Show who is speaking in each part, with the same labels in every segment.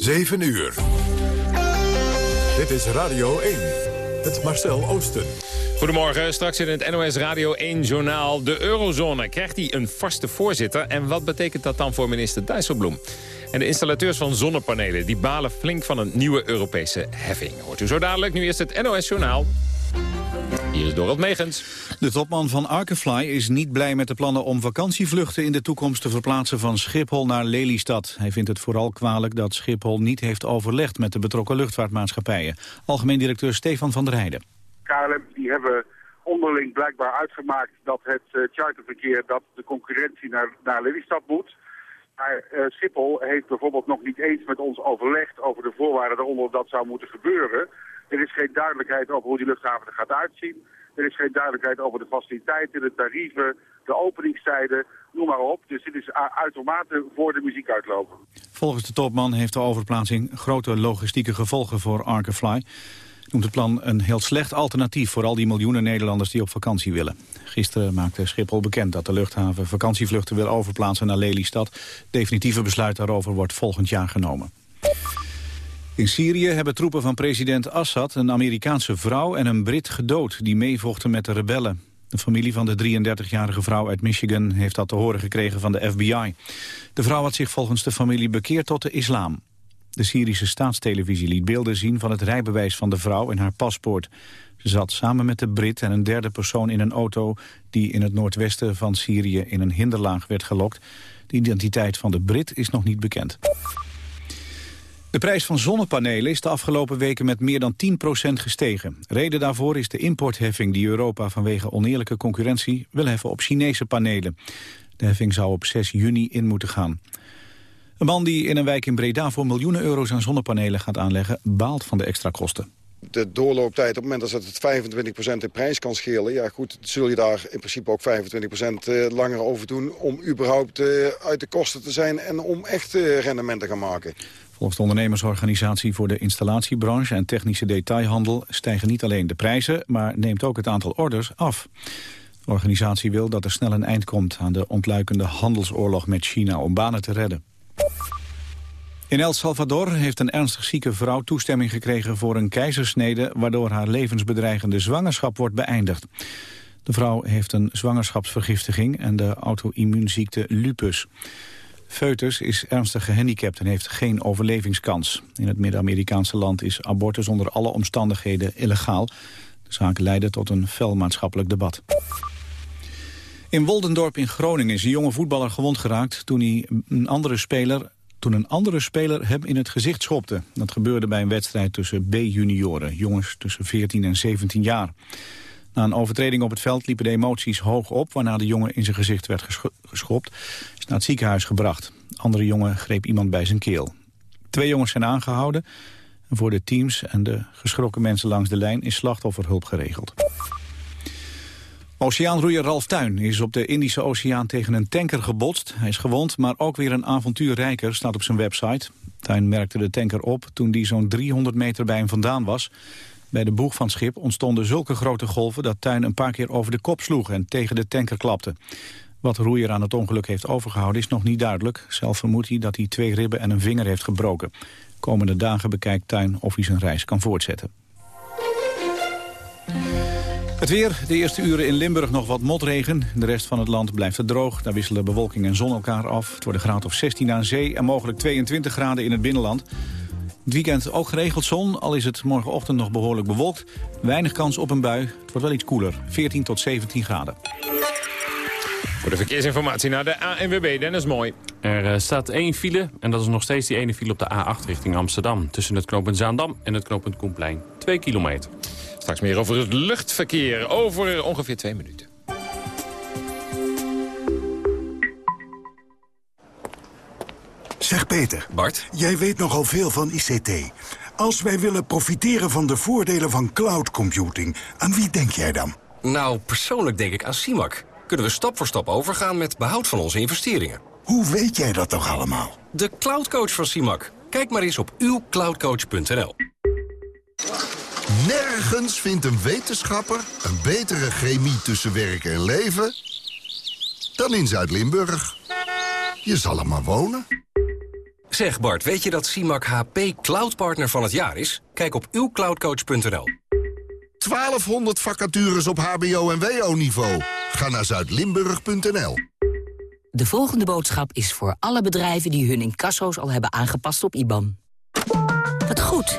Speaker 1: 7 uur. Dit is Radio 1. Het Marcel Oosten.
Speaker 2: Goedemorgen, straks in het NOS Radio 1-journaal. De eurozone, krijgt hij een vaste voorzitter? En wat betekent dat dan voor minister Dijsselbloem? En de installateurs van zonnepanelen die balen flink van een nieuwe Europese heffing. Hoort u zo dadelijk, nu eerst het NOS-journaal. Hier is Dorot Megens.
Speaker 3: De topman van Arkefly is niet blij met de plannen om vakantievluchten in de toekomst te verplaatsen van Schiphol naar Lelystad. Hij vindt het vooral kwalijk dat Schiphol niet heeft overlegd met de betrokken luchtvaartmaatschappijen. Algemeen directeur Stefan van der Heijden.
Speaker 4: KLM die hebben onderling blijkbaar uitgemaakt dat het uh, charterverkeer, dat de concurrentie naar, naar Lelystad moet. Maar uh, Schiphol heeft bijvoorbeeld nog niet eens met ons overlegd over de voorwaarden waaronder dat zou moeten gebeuren. Er is geen duidelijkheid over hoe die luchthaven er gaat uitzien. Er is geen duidelijkheid over de faciliteiten, de tarieven, de openingstijden, noem maar op. Dus dit is uitermate voor de muziek uitlopen.
Speaker 3: Volgens de topman heeft de overplaatsing grote logistieke gevolgen voor Arkefly noemt het plan een heel slecht alternatief voor al die miljoenen Nederlanders die op vakantie willen. Gisteren maakte Schiphol bekend dat de luchthaven vakantievluchten wil overplaatsen naar Lelystad. Definitieve besluit daarover wordt volgend jaar genomen. In Syrië hebben troepen van president Assad een Amerikaanse vrouw en een Brit gedood die meevochten met de rebellen. De familie van de 33-jarige vrouw uit Michigan heeft dat te horen gekregen van de FBI. De vrouw had zich volgens de familie bekeerd tot de islam. De Syrische staatstelevisie liet beelden zien van het rijbewijs van de vrouw en haar paspoort. Ze zat samen met de Brit en een derde persoon in een auto... die in het noordwesten van Syrië in een hinderlaag werd gelokt. De identiteit van de Brit is nog niet bekend. De prijs van zonnepanelen is de afgelopen weken met meer dan 10% gestegen. Reden daarvoor is de importheffing die Europa vanwege oneerlijke concurrentie wil heffen op Chinese panelen. De heffing zou op 6 juni in moeten gaan. Een man die in een wijk in Breda voor miljoenen euro's aan zonnepanelen gaat aanleggen... baalt van de extra kosten.
Speaker 5: De doorlooptijd, op het moment dat het 25% in prijs kan schelen... ja goed, zul je daar in principe ook 25% eh, langer over doen... om überhaupt eh, uit de kosten te zijn en om echt eh, rendement te gaan maken.
Speaker 3: Volgens de ondernemersorganisatie voor de installatiebranche en technische detailhandel stijgen niet alleen de prijzen, maar neemt ook het aantal orders af. De organisatie wil dat er snel een eind komt aan de ontluikende handelsoorlog met China om banen te redden. In El Salvador heeft een ernstig zieke vrouw toestemming gekregen voor een keizersnede... waardoor haar levensbedreigende zwangerschap wordt beëindigd. De vrouw heeft een zwangerschapsvergiftiging en de auto-immuunziekte lupus. Foetus is ernstig gehandicapt en heeft geen overlevingskans. In het Midden-Amerikaanse land is abortus onder alle omstandigheden illegaal. De zaak leidde tot een fel maatschappelijk debat. In Woldendorp in Groningen is een jonge voetballer gewond geraakt... toen, hij een andere speler, toen een andere speler hem in het gezicht schopte. Dat gebeurde bij een wedstrijd tussen B-junioren, jongens tussen 14 en 17 jaar. Na een overtreding op het veld liepen de emoties hoog op... waarna de jongen in zijn gezicht werd geschopt. Is naar het ziekenhuis gebracht. andere jongen greep iemand bij zijn keel. Twee jongens zijn aangehouden. En voor de teams en de geschrokken mensen langs de lijn... is slachtofferhulp geregeld. Oceaanroeier Ralf Tuin is op de Indische Oceaan tegen een tanker gebotst. Hij is gewond, maar ook weer een avontuur rijker, staat op zijn website. Tuin merkte de tanker op toen die zo'n 300 meter bij hem vandaan was. Bij de boeg van schip ontstonden zulke grote golven... dat Tuin een paar keer over de kop sloeg en tegen de tanker klapte. Wat roeier aan het ongeluk heeft overgehouden is nog niet duidelijk. Zelf vermoedt hij dat hij twee ribben en een vinger heeft gebroken. Komende dagen bekijkt Tuin of hij zijn reis kan voortzetten. Het weer, de eerste uren in Limburg nog wat motregen. De rest van het land blijft het droog. Daar wisselen bewolking en zon elkaar af. Het wordt een graad of 16 aan zee en mogelijk 22 graden in het binnenland. Het weekend ook geregeld zon, al is het morgenochtend nog behoorlijk bewolkt. Weinig kans op een bui. Het wordt wel iets koeler, 14 tot 17 graden.
Speaker 2: Voor de verkeersinformatie naar de ANWB, Dennis Mooi.
Speaker 6: Er eh, staat één file en dat is nog steeds die ene file op de A8 richting Amsterdam. Tussen het knooppunt Zaandam en het knooppunt Koenplein. Twee kilometer.
Speaker 2: Straks meer over het luchtverkeer, over ongeveer twee minuten.
Speaker 7: Zeg Peter.
Speaker 6: Bart?
Speaker 7: Jij weet nogal veel van ICT. Als wij willen profiteren van de voordelen van cloud computing, aan wie denk jij dan?
Speaker 8: Nou, persoonlijk denk ik aan CIMAC. Kunnen we stap voor stap overgaan met behoud van onze investeringen.
Speaker 7: Hoe weet jij dat toch allemaal?
Speaker 8: De cloudcoach van CIMAC. Kijk maar eens op uwcloudcoach.nl.
Speaker 9: Nergens vindt een wetenschapper een betere chemie tussen werk en leven... dan in Zuid-Limburg. Je zal er maar wonen.
Speaker 8: Zeg Bart, weet je dat CIMAC HP Cloud Partner van het jaar is? Kijk op uwcloudcoach.nl.
Speaker 9: 1200 vacatures op hbo- en wo-niveau. Ga naar zuidlimburg.nl.
Speaker 10: De volgende boodschap is voor alle bedrijven die hun incasso's al hebben aangepast op IBAN. Wat goed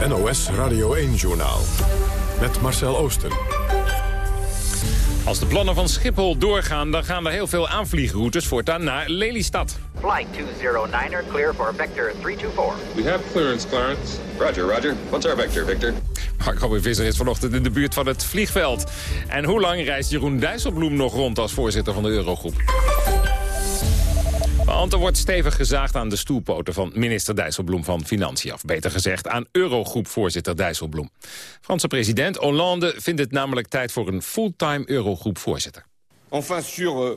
Speaker 1: Het NOS Radio 1-journaal. Met Marcel Oosten.
Speaker 2: Als de plannen van Schiphol doorgaan, dan gaan er heel veel aanvliegroutes voortaan naar Lelystad.
Speaker 11: Flight 209er, clear for vector 324.
Speaker 12: We have clearance, Clarence.
Speaker 13: Roger, roger. What's our vector, Victor?
Speaker 2: Mark Robin Visser is vanochtend in de buurt van het vliegveld. En hoe lang reist Jeroen Dijsselbloem nog rond als voorzitter van de Eurogroep? Want er wordt stevig gezaagd aan de stoelpoten van minister Dijsselbloem van Financiën. Of beter gezegd aan Eurogroep-voorzitter Dijsselbloem. Franse president Hollande vindt het namelijk tijd voor een fulltime Eurogroep-voorzitter.
Speaker 14: Enfin, sur euh,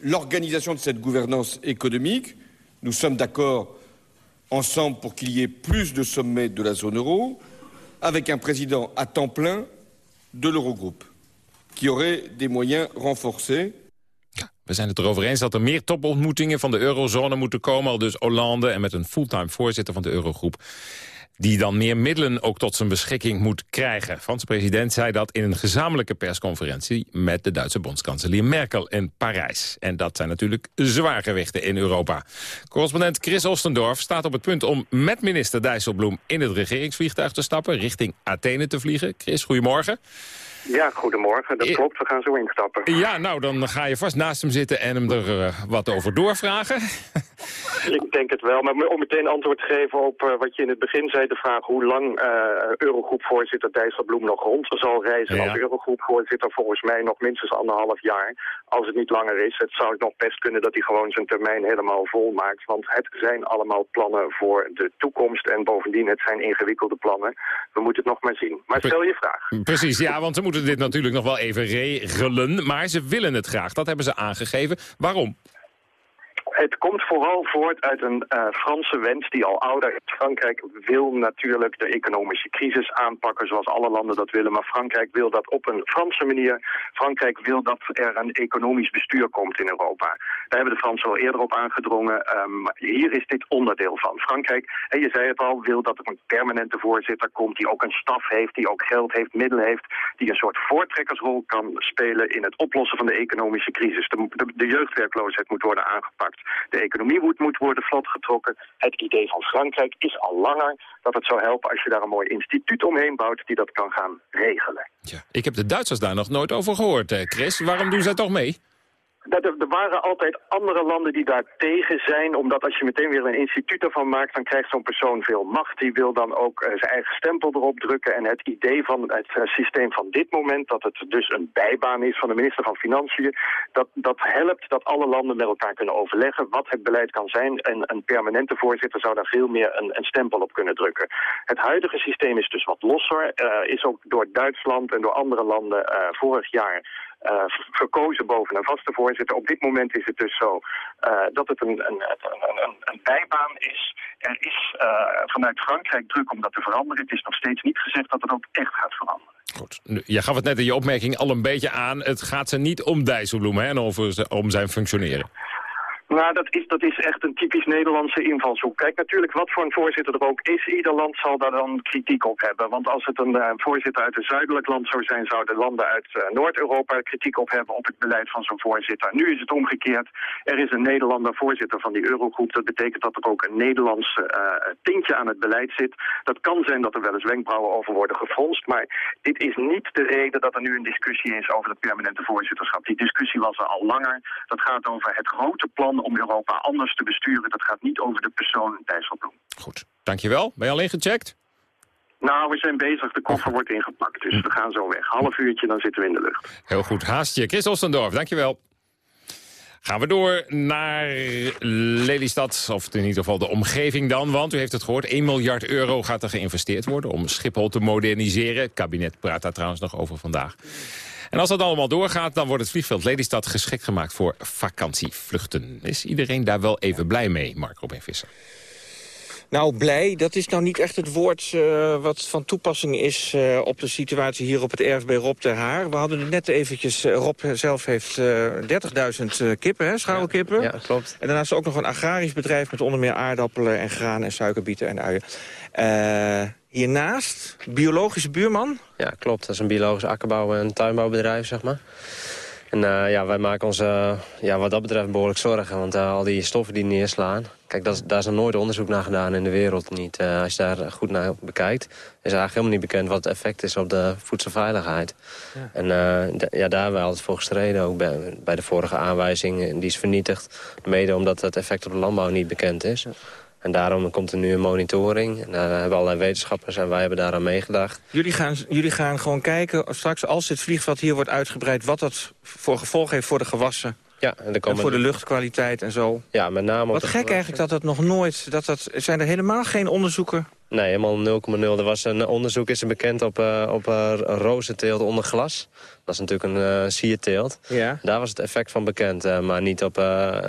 Speaker 14: l'organisation de cette gouvernance économique, nous sommes d'accord ensemble pour qu'il y ait plus de sommets de la zone euro, avec un président à temps plein de l'Eurogroupe, qui aurait des moyens renforcés
Speaker 2: We zijn het erover eens dat er meer topontmoetingen van de eurozone moeten komen. Al dus Hollande en met een fulltime voorzitter van de eurogroep. Die dan meer middelen ook tot zijn beschikking moet krijgen. Franse president zei dat in een gezamenlijke persconferentie... met de Duitse bondskanselier Merkel in Parijs. En dat zijn natuurlijk zwaargewichten in Europa. Correspondent Chris Ostendorf staat op het punt om met minister Dijsselbloem... in het regeringsvliegtuig te stappen, richting Athene te vliegen. Chris, goedemorgen.
Speaker 15: Ja, goedemorgen. Dat klopt. We gaan zo instappen.
Speaker 2: Ja, nou, dan ga je vast naast hem zitten en hem er uh, wat over doorvragen.
Speaker 15: Ik denk het wel. Maar om meteen antwoord te geven op uh, wat je in het begin zei... de vraag hoe lang uh, Eurogroepvoorzitter Dijsselbloem nog rond zal reizen... Ja. als Eurogroepvoorzitter volgens mij nog minstens anderhalf jaar. Als het niet langer is. Het zou nog best kunnen dat hij gewoon zijn termijn helemaal vol maakt. Want het zijn allemaal plannen voor de toekomst. En bovendien, het zijn ingewikkelde plannen. We moeten het nog maar zien. Maar stel je vraag.
Speaker 2: Precies, ja, want ze moeten dit natuurlijk nog wel even regelen. Maar ze willen het graag. Dat hebben ze aangegeven. Waarom?
Speaker 15: Het komt vooral voort uit een uh, Franse wens die al ouder is. Frankrijk wil natuurlijk de economische crisis aanpakken zoals alle landen dat willen. Maar Frankrijk wil dat op een Franse manier. Frankrijk wil dat er een economisch bestuur komt in Europa. Daar hebben de Fransen al eerder op aangedrongen. Um, hier is dit onderdeel van. Frankrijk, en je zei het al, wil dat er een permanente voorzitter komt... die ook een staf heeft, die ook geld heeft, middelen heeft... die een soort voortrekkersrol kan spelen in het oplossen van de economische crisis. De jeugdwerkloosheid moet worden aangepakt. De economie moet, moet worden vlotgetrokken. Het idee van Frankrijk is al langer dat het zou helpen als je daar een mooi instituut omheen bouwt die dat kan gaan regelen.
Speaker 2: Ja, ik heb de Duitsers daar nog nooit over gehoord, Chris. Waarom doen zij toch mee?
Speaker 15: Er waren altijd andere landen die daar tegen zijn, omdat als je meteen weer een instituut ervan maakt, dan krijgt zo'n persoon veel macht. Die wil dan ook uh, zijn eigen stempel erop drukken. En het idee van het uh, systeem van dit moment, dat het dus een bijbaan is van de minister van Financiën, dat, dat helpt dat alle landen met elkaar kunnen overleggen wat het beleid kan zijn. En een permanente voorzitter zou daar veel meer een, een stempel op kunnen drukken. Het huidige systeem is dus wat losser, uh, is ook door Duitsland en door andere landen vorig jaar uh, verkozen boven een vaste voorzitter. Op dit moment is het dus zo uh, dat het een, een, een, een, bijbaan is. Er is uh, vanuit Frankrijk druk om dat te veranderen. Het is nog steeds niet gezegd dat het ook echt gaat veranderen.
Speaker 2: Goed. Je gaf het net in je opmerking al een beetje aan. Het gaat ze niet om Dijsselbloem en over, om zijn functioneren.
Speaker 15: Nou, dat is, dat is echt een typisch Nederlandse invalshoek. Kijk, natuurlijk, wat voor een voorzitter er ook is, ieder land zal daar dan kritiek op hebben. Want als het een uh, voorzitter uit een zuidelijk land zou zijn, zouden landen uit uh, Noord-Europa kritiek op hebben op het beleid van zo'n voorzitter. Nu is het omgekeerd. Er is een Nederlander voorzitter van die Eurogroep. Dat betekent dat er ook een Nederlands uh, tintje aan het beleid zit. Dat kan zijn dat er wel eens wenkbrauwen over worden gefronst, maar dit is niet de reden dat er nu een discussie is over het permanente voorzitterschap. Die discussie was er al langer. Dat gaat over het grote plan om Europa anders te besturen. Dat gaat niet over de persoon Dijsselbloem.
Speaker 2: Goed, dankjewel. Ben je al ingecheckt?
Speaker 15: Nou, we zijn bezig. De koffer wordt ingepakt, dus we gaan zo weg. Half uurtje, dan zitten we in de lucht.
Speaker 2: Heel goed. Haastje. Chris Ostendorf, dankjewel. Gaan we door naar Lelystad, of in ieder geval de omgeving dan. Want u heeft het gehoord, 1 miljard euro gaat er geïnvesteerd worden... om Schiphol te moderniseren. Het kabinet praat daar trouwens nog over vandaag. En als dat allemaal doorgaat, dan wordt het vliegveld Lelystad geschikt gemaakt voor vakantievluchten. Is iedereen daar wel even blij mee, Mark Robin Visser?
Speaker 16: Nou, blij, dat is nou niet echt het woord uh, wat van toepassing is uh, op de situatie hier op het erf bij Rob ter Haar. We hadden het net eventjes, uh, Rob zelf heeft 30.000 kippen, hè, schouwkippen.
Speaker 17: Ja, ja, klopt.
Speaker 16: En daarnaast ook nog een agrarisch bedrijf met onder meer aardappelen en graan en suikerbieten en uien. hiernaast, biologische buurman?
Speaker 17: Ja, klopt. Dat is een biologisch akkerbouw- en tuinbouwbedrijf, zeg maar. En uh, ja, wij maken ons uh, ja, wat dat betreft behoorlijk zorgen. Want uh, al die stoffen die neerslaan... Kijk, dat daar is nog nooit onderzoek naar gedaan in de wereld. Niet. als je daar goed naar bekijkt... is eigenlijk helemaal niet bekend wat het effect is op de voedselveiligheid. Ja. En ja, daar hebben we altijd voor gestreden. Ook bij, bij de vorige aanwijzing. Die is vernietigd. Mede omdat het effect op de landbouw niet bekend is. En daarom komt er nu een monitoring. En daar hebben allerlei wetenschappers en wij hebben daaraan meegedacht.
Speaker 16: Jullie gaan, jullie gaan gewoon kijken, straks als dit vliegveld hier wordt uitgebreid... wat dat voor gevolg heeft voor de gewassen.
Speaker 17: Ja, en, er komen...
Speaker 16: en voor de luchtkwaliteit en zo.
Speaker 17: Ja, met name...
Speaker 16: Wat gek eigenlijk dat dat nog nooit... Dat dat, zijn er helemaal geen onderzoeken
Speaker 17: Nee, helemaal 0,0. Er was een onderzoek is er bekend op, uh, op uh, rozenteelt onder glas. Dat is natuurlijk een uh, sierteelt.
Speaker 16: Ja.
Speaker 17: Daar was het effect van bekend, uh, maar niet op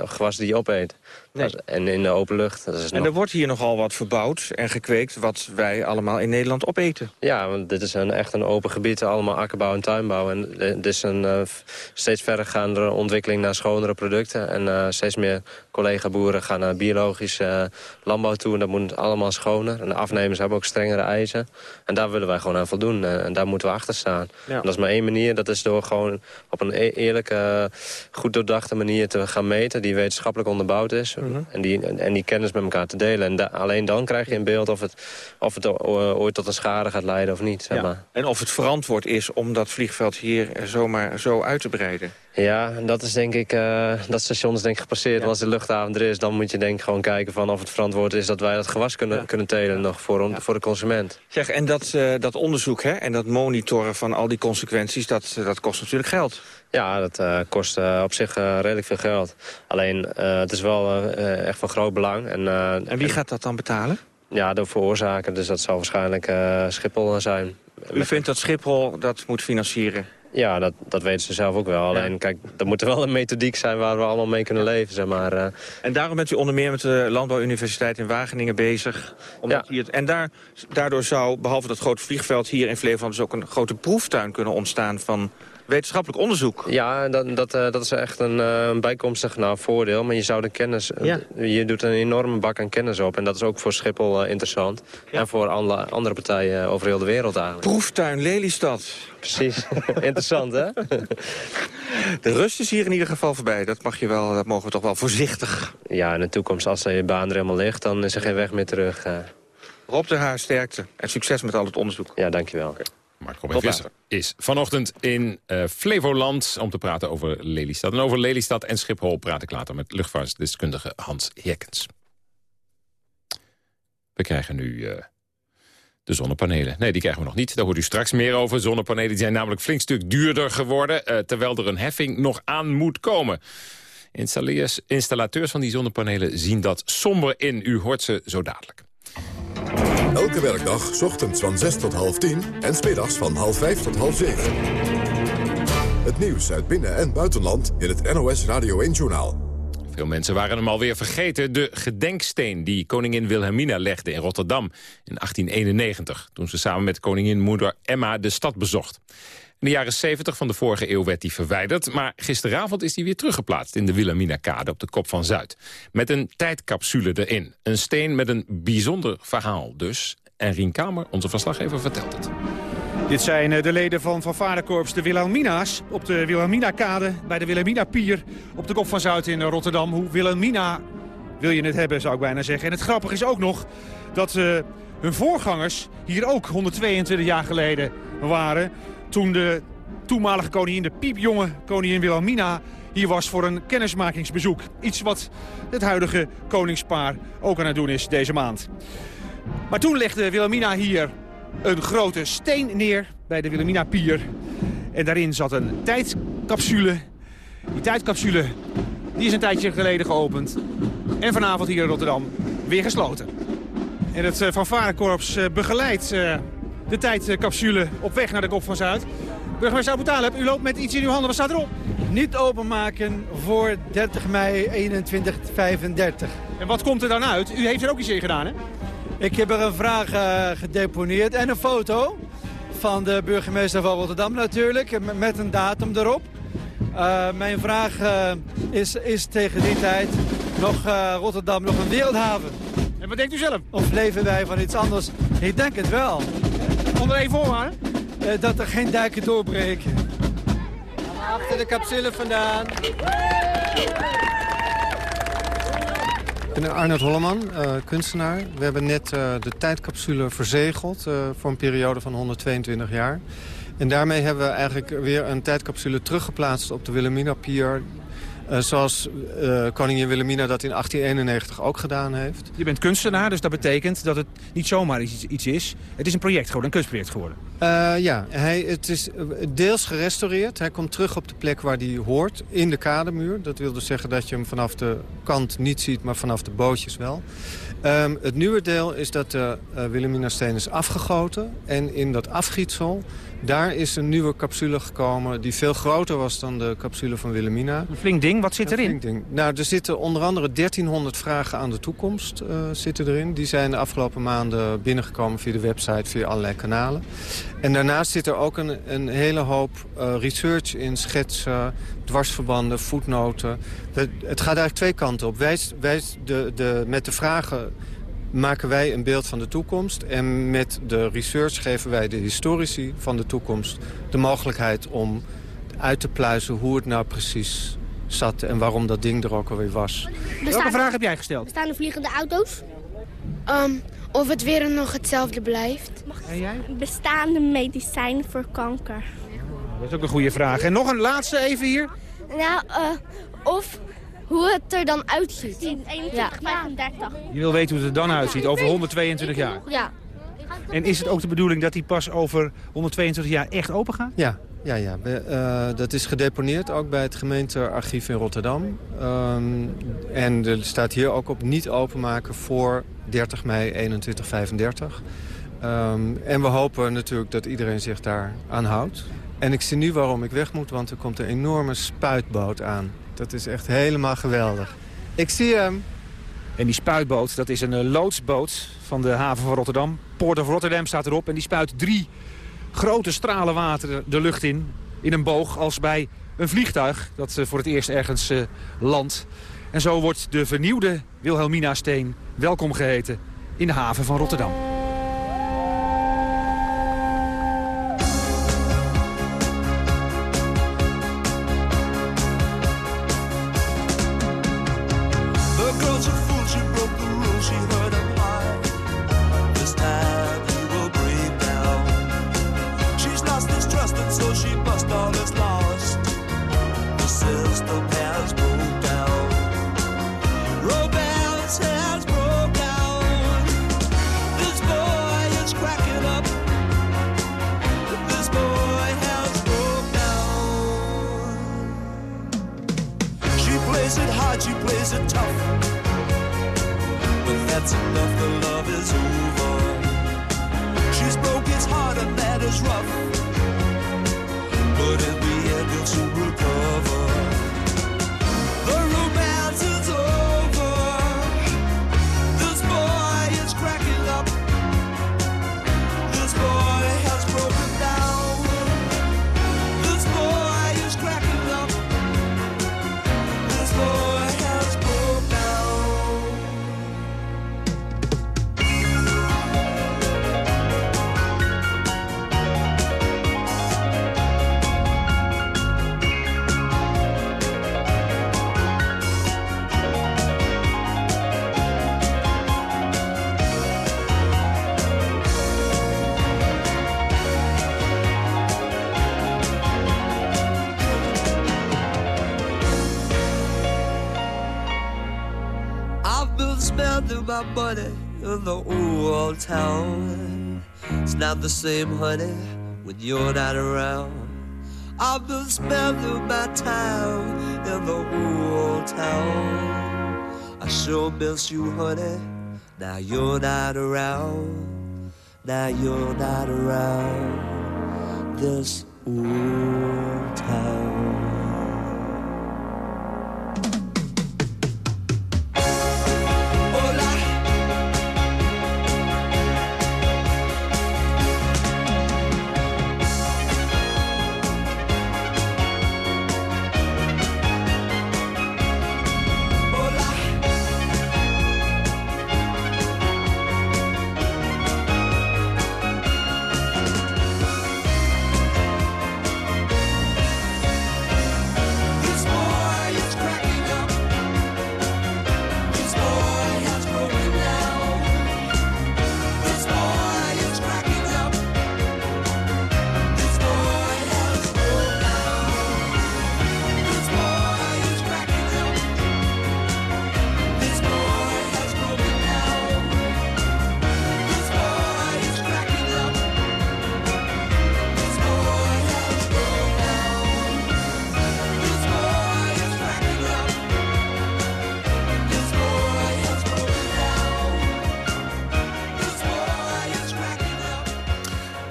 Speaker 17: gewas die je opeet.
Speaker 16: Nee.
Speaker 17: En in de open lucht. Dat is
Speaker 16: en er wordt hier nogal wat verbouwd en gekweekt wat wij allemaal in Nederland opeten.
Speaker 17: Ja, want dit is een, echt een open gebied, allemaal akkerbouw en tuinbouw. En dit is een steeds verdergaande ontwikkeling naar schonere producten. En steeds meer collega-boeren gaan naar biologische landbouw toe. En dat moet allemaal schoner. En de afnemers hebben ook strengere eisen. En daar willen wij gewoon aan voldoen. En daar moeten we achter staan.
Speaker 16: Ja.
Speaker 17: En dat is maar één manier. Dat is door gewoon op een eerlijke, goed doordachte manier te gaan meten... die wetenschappelijk onderbouwd is.
Speaker 16: Mhm.
Speaker 17: en, die, en die kennis met elkaar te delen. En da alleen dan krijg je in beeld of het, of het ooit tot een schade gaat leiden of niet. Zeg
Speaker 16: ja.
Speaker 17: maar.
Speaker 16: En of het verantwoord is om dat vliegveld hier zomaar zo uit te breiden.
Speaker 17: Ja, dat is denk ik, uh, dat station is denk ik gepasseerd. Ja. Als de er is, dan moet je denk ik gewoon kijken van of het verantwoord is dat wij dat gewas kunnen, ja. kunnen telen nog voor, ja. voor de consument.
Speaker 16: Zeg, en dat, uh, dat onderzoek hè, en dat monitoren van al die consequenties, dat, dat kost natuurlijk geld.
Speaker 17: Ja, dat uh, kost op zich redelijk veel geld. Alleen, het is wel echt van groot belang. En,
Speaker 16: en wie gaat dat dan betalen?
Speaker 17: Ja, de veroorzaker, dus dat zal waarschijnlijk Schiphol zijn.
Speaker 16: U vindt dat Schiphol dat moet financieren?
Speaker 17: Ja, dat, dat weten ze zelf ook wel. Alleen, kijk, er moet wel een methodiek zijn waar we allemaal mee kunnen leven, zeg maar. Uh.
Speaker 16: En daarom bent u onder meer met de Landbouwuniversiteit in Wageningen bezig. Omdat ja. hier, en daar, daardoor zou, behalve dat grote vliegveld hier in Flevoland... dus ook een grote proeftuin kunnen ontstaan van wetenschappelijk onderzoek.
Speaker 17: Ja, dat, dat, uh, dat is echt een, uh, een bijkomstig nou, voordeel. Maar je zou de kennis... Ja. Je doet een enorme bak aan kennis op. En dat is ook voor Schiphol uh, interessant. Ja. En voor andere, andere partijen over heel de wereld eigenlijk.
Speaker 16: Proeftuin Lelystad.
Speaker 17: Precies. Interessant, hè?
Speaker 16: De rust is hier in ieder geval voorbij. Dat, mag je wel, dat mogen we toch wel voorzichtig.
Speaker 17: Ja, in de toekomst, als je baan er helemaal ligt... dan is er geen weg meer terug.
Speaker 16: Rob de Haar, sterkte. En succes met al het onderzoek.
Speaker 17: Ja, dankjewel. Okay.
Speaker 2: Mark Robin Visser is vanochtend in uh, Flevoland om te praten over Lelystad. En over Lelystad en Schiphol praat ik later met luchtvaartdeskundige Hans Herkens. We krijgen nu uh, de zonnepanelen. Nee, die krijgen we nog niet. Daar hoort u straks meer over. Zonnepanelen zijn namelijk flink stuk duurder geworden... Uh, terwijl er een heffing nog aan moet komen. Installateurs van die zonnepanelen zien dat somber in. U hoort ze zo dadelijk.
Speaker 1: Elke werkdag, ochtends van 6 tot half 10 en smiddags van half 5 tot half 7. Het nieuws uit binnen- en buitenland in het NOS Radio 1-journaal.
Speaker 2: Veel mensen waren hem alweer vergeten. De gedenksteen die koningin Wilhelmina legde in Rotterdam in 1891... toen ze samen met koningin moeder Emma de stad bezocht. In de jaren 70 van de vorige eeuw werd die verwijderd... maar gisteravond is die weer teruggeplaatst in de Wilhelmina-kade op de Kop van Zuid. Met een tijdcapsule erin. Een steen met een bijzonder verhaal dus. En Rien Kamer, onze verslaggever, vertelt het.
Speaker 18: Dit zijn eh, de leden van Fanfarekorps de Wilhelmina's op de Wilhelmina-kade bij de Wilhelmina-pier op de Kop van Zuid in Rotterdam. Hoe Wilhelmina wil je het hebben, zou ik bijna zeggen. En het grappige is ook nog dat uh, hun voorgangers hier ook 122 jaar geleden waren. Toen de toenmalige koningin, de piepjonge koningin Wilhelmina, hier was voor een kennismakingsbezoek. Iets wat het huidige koningspaar ook aan het doen is deze maand. Maar toen legde Wilhelmina hier een grote steen neer bij de Wilhelmina Pier. En daarin zat een tijdcapsule. Die tijdcapsule die is een tijdje geleden geopend. En vanavond hier in Rotterdam weer gesloten. En het eh, fanfarekorps eh, begeleidt eh, de tijdcapsule op weg naar de Kop van Zuid. Burgemeester Abu Talib, u loopt met iets in uw handen. Wat staat erop?
Speaker 19: Niet openmaken voor 30 mei 2135.
Speaker 18: En wat komt er dan uit? U heeft er ook iets in gedaan, hè?
Speaker 19: Ik heb er een vraag uh, gedeponeerd en een foto van de burgemeester van Rotterdam natuurlijk, met een datum erop. Uh, mijn vraag uh, is, is tegen die tijd nog Rotterdam nog een wereldhaven?
Speaker 18: En wat denkt u zelf?
Speaker 19: Of leven wij van iets anders? Ik denk het wel.
Speaker 18: Onder één voorwaarde?
Speaker 19: dat er geen dijken doorbreken.
Speaker 20: Achter de capsule vandaan.
Speaker 21: Ik ben Arnold Holleman, uh, kunstenaar. We hebben net uh, de tijdcapsule verzegeld uh, voor een periode van 122 jaar. En daarmee hebben we eigenlijk weer een tijdcapsule teruggeplaatst op de Wilhelmina Pier... Uh, zoals uh, koningin Wilhelmina dat in 1891 ook gedaan heeft.
Speaker 18: Je bent kunstenaar, dus dat betekent dat het niet zomaar iets, iets is. Het is een project geworden, een kunstproject geworden.
Speaker 21: Uh, ja, hij, het is deels gerestaureerd. Hij komt terug op de plek waar hij hoort, in de kademuur. Dat wil dus zeggen dat je hem vanaf de kant niet ziet, maar vanaf de bootjes wel. Um, het nieuwe deel is dat de Wilhelmina-steen is afgegoten. En in dat afgietsel daar is een nieuwe capsule gekomen die veel groter was dan de capsule van Wilhelmina.
Speaker 18: Een flink ding, wat zit erin? Flink
Speaker 21: ding. Nou, er zitten onder andere 1300 vragen aan de toekomst uh, zitten erin. Die zijn de afgelopen maanden binnengekomen via de website, via allerlei kanalen. En daarnaast zit er ook een, een hele hoop uh, research in, schetsen, dwarsverbanden, voetnoten. Het, het gaat eigenlijk twee kanten op. Wij, wij de, de, met de vragen maken wij een beeld van de toekomst. En met de research geven wij de historici van de toekomst de mogelijkheid om uit te pluizen hoe het nou precies zat en waarom dat ding er ook alweer was.
Speaker 18: Welke vraag heb jij gesteld?
Speaker 22: Bestaan er vliegende auto's? Um, of het weer nog hetzelfde blijft.
Speaker 18: En jij?
Speaker 22: Bestaande medicijn voor kanker.
Speaker 18: Dat is ook een goede vraag. En nog een laatste even hier.
Speaker 22: Nou, uh, of hoe het er dan uitziet. 21, ja. 35.
Speaker 18: Je wil weten hoe het er dan uitziet, over 122 jaar?
Speaker 22: Ja.
Speaker 18: En is het ook de bedoeling dat die pas over 122 jaar echt open gaat?
Speaker 21: Ja, ja, ja. We, uh, dat is gedeponeerd ook bij het gemeentearchief in Rotterdam. Um, en er staat hier ook op niet openmaken voor 30 mei 2135. Um, en we hopen natuurlijk dat iedereen zich daar aan houdt. En ik zie nu waarom ik weg moet, want er komt een enorme spuitboot aan. Dat is echt helemaal geweldig. Ik zie hem.
Speaker 18: En die spuitboot, dat is een uh, loodsboot van de haven van Rotterdam. Port of Rotterdam staat erop en die spuit drie grote stralen water de lucht in. In een boog als bij een vliegtuig dat uh, voor het eerst ergens uh, landt. En zo wordt de vernieuwde Wilhelmina-steen welkom geheten in de haven van Rotterdam.
Speaker 23: Old town. It's not the same, honey, when you're not around. I've been spending my time in the old town. I sure miss you, honey. Now you're not around. Now you're not around this old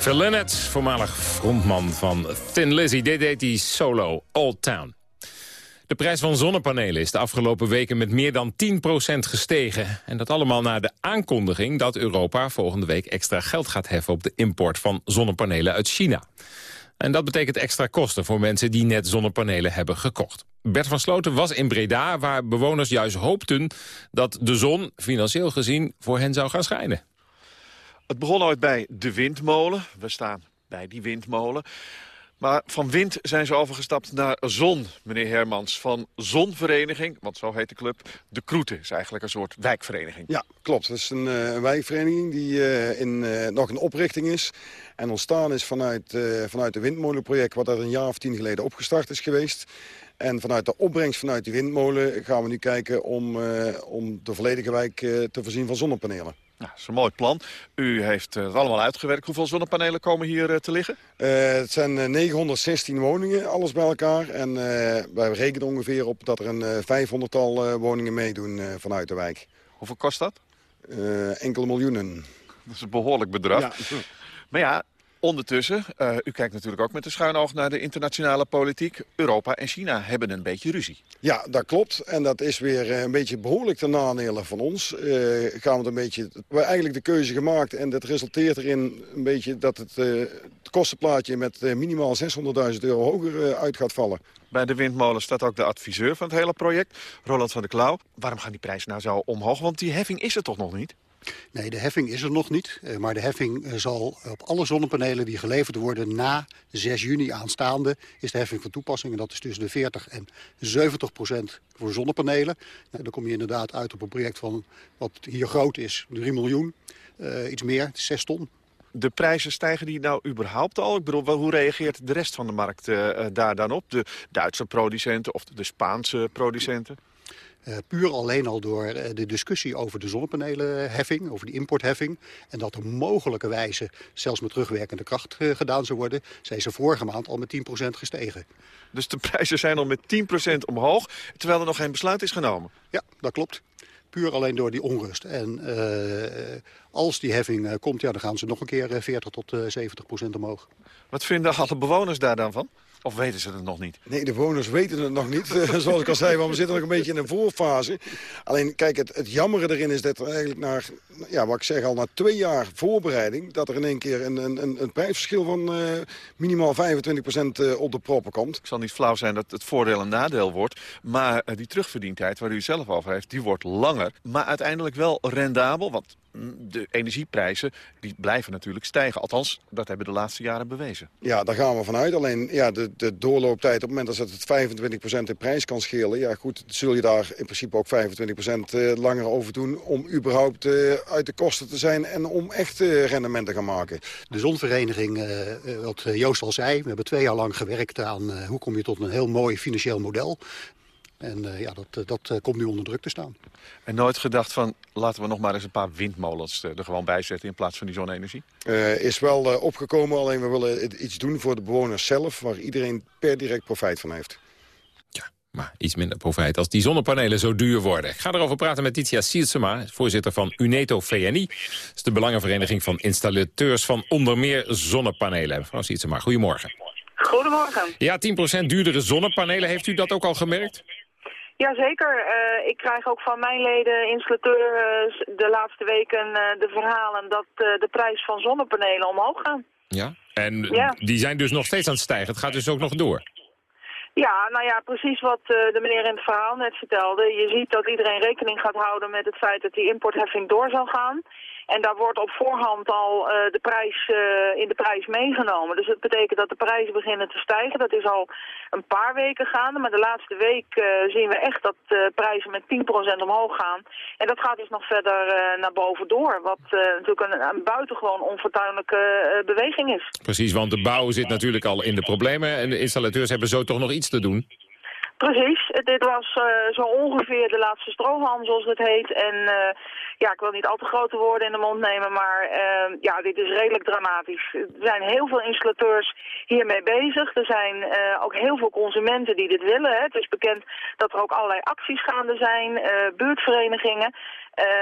Speaker 2: Phil Lynott, voormalig frontman van Thin Lizzy. Deed hij solo, Old Town. De prijs van zonnepanelen is de afgelopen weken met meer dan 10% gestegen. En dat allemaal na de aankondiging dat Europa volgende week extra geld gaat heffen op de import van zonnepanelen uit China. En dat betekent extra kosten voor mensen die net zonnepanelen hebben gekocht. Bert van Sloten was in Breda, waar bewoners juist hoopten dat de zon financieel gezien voor hen zou gaan schijnen.
Speaker 24: Het begon ooit bij de windmolen. We staan bij die windmolen. Maar van wind zijn ze overgestapt naar zon, meneer Hermans. Van zonvereniging, want zo heet de club, de Kroeten. is eigenlijk een soort wijkvereniging.
Speaker 25: Ja, klopt. Het is een, eh, een wijkvereniging die eh, eh, nog in oprichting is. En ontstaan is vanuit, vanuit de windmolenproject... wat er een jaar of tien geleden opgestart is geweest. En vanuit de opbrengst vanuit die windmolen gaan we nu kijken... om, om de volledige wijk te voorzien van zonnepanelen.
Speaker 24: Nou, dat is een mooi plan. U heeft eh, het allemaal uitgewerkt. Hoeveel zonnepanelen komen hier eh, te liggen?
Speaker 25: Eh, het zijn eh, 916 woningen, alles bij elkaar. En eh, wij rekenen ongeveer op dat er een eh, 500-tal eh, woningen meedoen eh, vanuit de wijk.
Speaker 24: Hoeveel kost dat?
Speaker 25: Eh, enkele miljoenen.
Speaker 24: Dat is een behoorlijk bedrag.
Speaker 25: Ja.
Speaker 24: Maar ja, ondertussen, eh, u kijkt natuurlijk ook met een schuin oog naar de internationale politiek. Europa en China hebben een beetje ruzie.
Speaker 25: Ja, dat klopt. En dat is weer eh, een beetje behoorlijk ten nadele van ons. Eh, gaan we een beetje, we hebben eigenlijk de keuze gemaakt en dat resulteert erin een beetje dat het, het kostenplaatje met minimaal 600.000 euro hoger uit gaat vallen.
Speaker 24: Bij de windmolen staat ook de adviseur van het hele project, Roland van der Klauw. Waarom gaan die prijzen nou zo omhoog? Want die heffing is er toch nog niet?
Speaker 26: Nee, de heffing is er nog niet. eh, Maar de heffing eh, zal op alle zonnepanelen die geleverd worden na 6 juni aanstaande... is de heffing van toepassing. En dat is tussen de 40 en 70 procent voor zonnepanelen. Nou, dan kom je inderdaad uit op een project van wat hier groot is, 3 miljoen. Eh, iets meer, 6 ton.
Speaker 24: De prijzen stijgen die nou überhaupt al? Ik bedoel, hoe reageert de rest van de markt daar dan op? De Duitse producenten of de Spaanse producenten?
Speaker 26: Eh, puur alleen al door eh, de discussie over de zonnepanelenheffing, over die importheffing. En dat er mogelijkerwijze zelfs met terugwerkende kracht eh, gedaan zou worden, zijn ze vorige maand al met 10% gestegen.
Speaker 24: Dus de prijzen zijn al met 10% omhoog, terwijl er nog geen besluit is genomen.
Speaker 26: Ja, dat klopt. Puur alleen door die onrust. En als die heffing komt, ja, dan gaan ze nog een keer eh, 40 tot eh, 70 procent omhoog.
Speaker 24: Wat vinden alle bewoners daar dan van? Of weten ze het nog niet?
Speaker 25: Nee, de bewoners weten het nog niet, zoals ik al zei, want we zitten nog een beetje in een voorfase. Alleen, kijk, het, het jammere erin is dat er eigenlijk naar, ja, wat ik zeg al, na twee jaar voorbereiding... dat er in één keer een, een, een, een prijsverschil van eh, minimaal 25% eh, op de proppen komt.
Speaker 24: Ik zal niet flauw zijn dat het voordeel een nadeel wordt. Maar eh, die terugverdientijd waar u zelf over heeft, die wordt langer. Maar uiteindelijk wel rendabel, want de energieprijzen die blijven natuurlijk stijgen. Althans, dat hebben de laatste jaren bewezen.
Speaker 25: Ja, daar gaan we vanuit. Alleen ja, de, de doorlooptijd, op het moment dat het 25% in prijs kan schelen... ja goed, zul je daar in principe ook 25% eh, langer over doen... om überhaupt eh, uit de kosten te zijn en om echt eh, rendement te gaan maken.
Speaker 26: De zonvereniging, eh, wat Joost al zei, we hebben twee jaar lang gewerkt aan eh, hoe kom je tot een heel mooi financieel model. En ja, dat, dat komt nu onder druk te staan.
Speaker 24: En nooit gedacht van, laten we nog maar eens een paar windmolens er gewoon bij zetten... in plaats van die zonne-energie?
Speaker 25: is wel opgekomen, alleen we willen iets doen voor de bewoners zelf... waar iedereen per direct profijt van heeft.
Speaker 2: Maar iets minder profijt als die zonnepanelen zo duur worden. Ik ga erover praten met Titia Siersema, voorzitter van Uneto VNI. Dat is de Belangenvereniging van Installateurs van onder meer zonnepanelen. Mevrouw Siersema, goedemorgen.
Speaker 27: Goedemorgen.
Speaker 2: Ja, 10% duurdere zonnepanelen. Heeft u dat ook al gemerkt?
Speaker 27: Jazeker. Uh, ik krijg ook van mijn leden, installateurs, de laatste weken uh, de verhalen dat uh, de prijs van zonnepanelen omhoog gaan.
Speaker 2: Ja, en die zijn dus nog steeds aan het stijgen. Het gaat dus ook nog door.
Speaker 27: Ja, nou ja, precies wat de meneer in het verhaal net vertelde. Je ziet dat iedereen rekening gaat houden met het feit dat die importheffing door zal gaan. En daar wordt op voorhand al uh, de prijs, uh, in de prijs meegenomen. Dus dat betekent dat de prijzen beginnen te stijgen. Dat is al een paar weken gaande. Maar de laatste week uh, zien we echt dat prijzen met 10% omhoog gaan. En dat gaat dus nog verder naar boven door. Wat natuurlijk een, een buitengewoon onfortuinlijke beweging is.
Speaker 2: Precies, want de bouw zit natuurlijk al in de problemen. En de installateurs hebben zo toch nog iets te doen.
Speaker 27: Precies, dit was uh, zo ongeveer de laatste strohalm zoals het heet. En uh, ja, ik wil niet al te grote woorden in de mond nemen, maar uh, ja, dit is redelijk dramatisch. Er zijn heel veel installateurs hiermee bezig. Er zijn ook heel veel consumenten die dit willen. Hè. Het is bekend dat er ook allerlei acties gaande zijn, buurtverenigingen.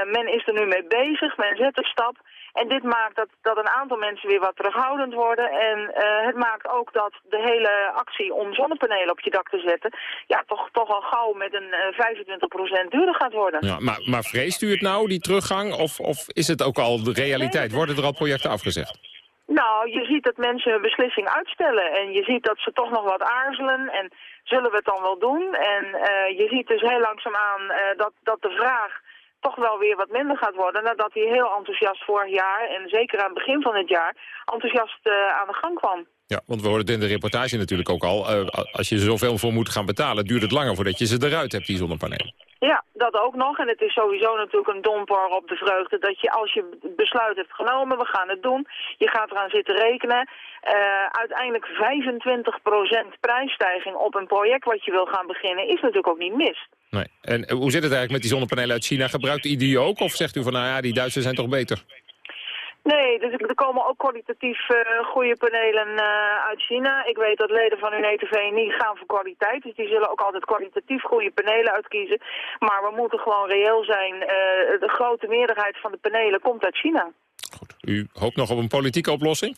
Speaker 27: men is er nu mee bezig, men zet een stap. En dit maakt dat, dat een aantal mensen weer wat terughoudend worden. En uh, het maakt ook dat de hele actie om zonnepanelen op je dak te zetten... ja, toch, toch al gauw met een uh, 25% duurder gaat worden.
Speaker 2: Ja, maar, maar vreest u het nou, die teruggang? Of, of is het ook al de realiteit? Worden er al projecten afgezegd?
Speaker 27: Nou, je ziet dat mensen hun beslissing uitstellen. En je ziet dat ze toch nog wat aarzelen. En zullen we het dan wel doen? En uh, je ziet dus heel langzaamaan uh, dat, dat de vraag toch wel weer wat minder gaat worden... nadat hij heel enthousiast vorig jaar, en zeker aan het begin van het jaar... enthousiast uh, aan de gang kwam.
Speaker 2: Ja, want we hoorden het in de reportage natuurlijk ook al. Uh, als je zoveel voor moet gaan betalen, duurt het langer voordat je ze eruit hebt, die zonnepanelen.
Speaker 27: Ja, dat ook nog. En het is sowieso natuurlijk een domper op de vreugde dat je als je besluit hebt genomen, we gaan het doen, je gaat eraan zitten rekenen. Uh, uiteindelijk 25% prijsstijging op een project wat je wil gaan beginnen is natuurlijk ook niet mis.
Speaker 2: Nee. En eh, hoe zit het eigenlijk met die zonnepanelen uit China? Gebruikt u die ook of zegt u van nou ja, die Duitsers zijn toch beter?
Speaker 27: Nee, dus er komen ook kwalitatief uh, goede panelen uh, uit China. Ik weet dat leden van hun ETV niet gaan voor kwaliteit. Dus die zullen ook altijd kwalitatief goede panelen uitkiezen. Maar we moeten gewoon reëel zijn. Uh, de grote meerderheid van de panelen komt uit China.
Speaker 2: Goed. U hoopt nog op een politieke oplossing?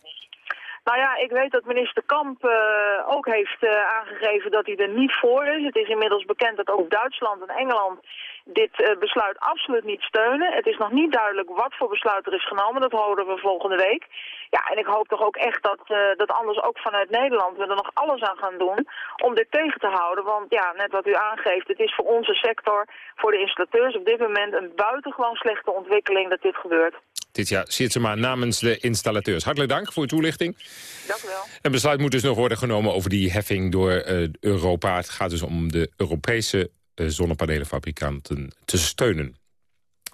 Speaker 27: Nou ja, ik weet dat minister Kamp uh, ook heeft uh, aangegeven dat hij er niet voor is. Het is inmiddels bekend dat ook Duitsland en Engeland dit uh, besluit absoluut niet steunen. Het is nog niet duidelijk wat voor besluit er is genomen. Dat horen we volgende week. Ja, en ik hoop toch ook echt dat, dat anders ook vanuit Nederland we er nog alles aan gaan doen om dit tegen te houden. Want ja, net wat u aangeeft, het is voor onze sector, voor de installateurs op dit moment een buitengewoon slechte ontwikkeling dat dit gebeurt.
Speaker 2: Titja Sietsema namens de installateurs. Hartelijk dank voor uw toelichting.
Speaker 27: Dank u wel.
Speaker 2: Een besluit moet dus nog worden genomen over die heffing door uh, Europa. Het gaat dus om de Europese uh, zonnepanelenfabrikanten te steunen.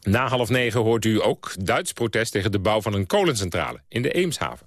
Speaker 2: Na half negen hoort u ook Duits protest tegen de bouw van een kolencentrale in de Eemshaven.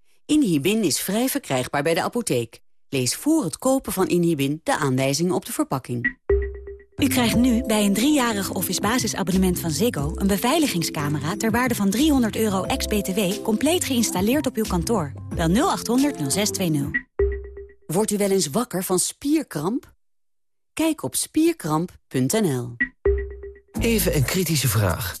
Speaker 10: Inhibin is vrij verkrijgbaar bij de apotheek. Lees voor het kopen van Inhibin de aanwijzingen op de verpakking.
Speaker 28: U krijgt nu bij een driejarig office basisabonnement van Ziggo... een beveiligingscamera ter waarde van 300 euro ex-BTW... compleet geïnstalleerd op uw kantoor. Bel 0800 0620.
Speaker 10: Wordt u wel eens wakker van spierkramp? Kijk op spierkramp.nl.
Speaker 29: Even een kritische vraag.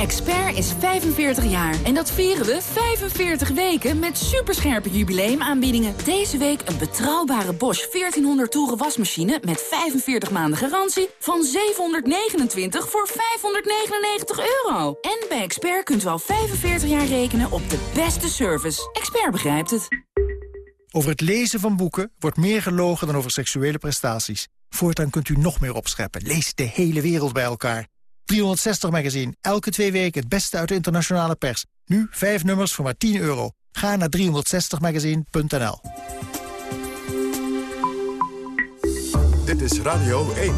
Speaker 30: Expert is 45 jaar en dat vieren we 45 weken met superscherpe jubileumaanbiedingen. Deze week een betrouwbare Bosch 1400 toeren wasmachine met 45 maanden garantie van 729 voor 599 euro. En bij Expert kunt u al 45 jaar rekenen op de beste service. Expert begrijpt het.
Speaker 31: Over het lezen van boeken wordt meer gelogen dan over seksuele prestaties. Voortaan kunt u nog meer opscheppen. Lees de hele wereld bij elkaar. 360 Magazine. Elke twee weken het beste uit de internationale pers. Nu vijf nummers voor maar 10 euro. Ga naar 360magazine.nl
Speaker 1: Dit is Radio 1.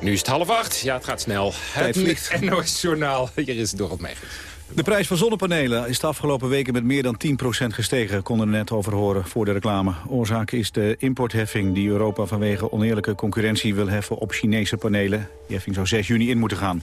Speaker 2: Nu is het half acht. Ja, het gaat snel.
Speaker 3: Tijd vliegt.
Speaker 2: Het NOS Journaal. Hier is Dorot Megens.
Speaker 3: De prijs van zonnepanelen is de afgelopen weken met meer dan 10% gestegen, konden we net over horen voor de reclame. Oorzaak is de importheffing die Europa vanwege oneerlijke concurrentie wil heffen op Chinese panelen. Die heffing zou 6 juni in moeten gaan.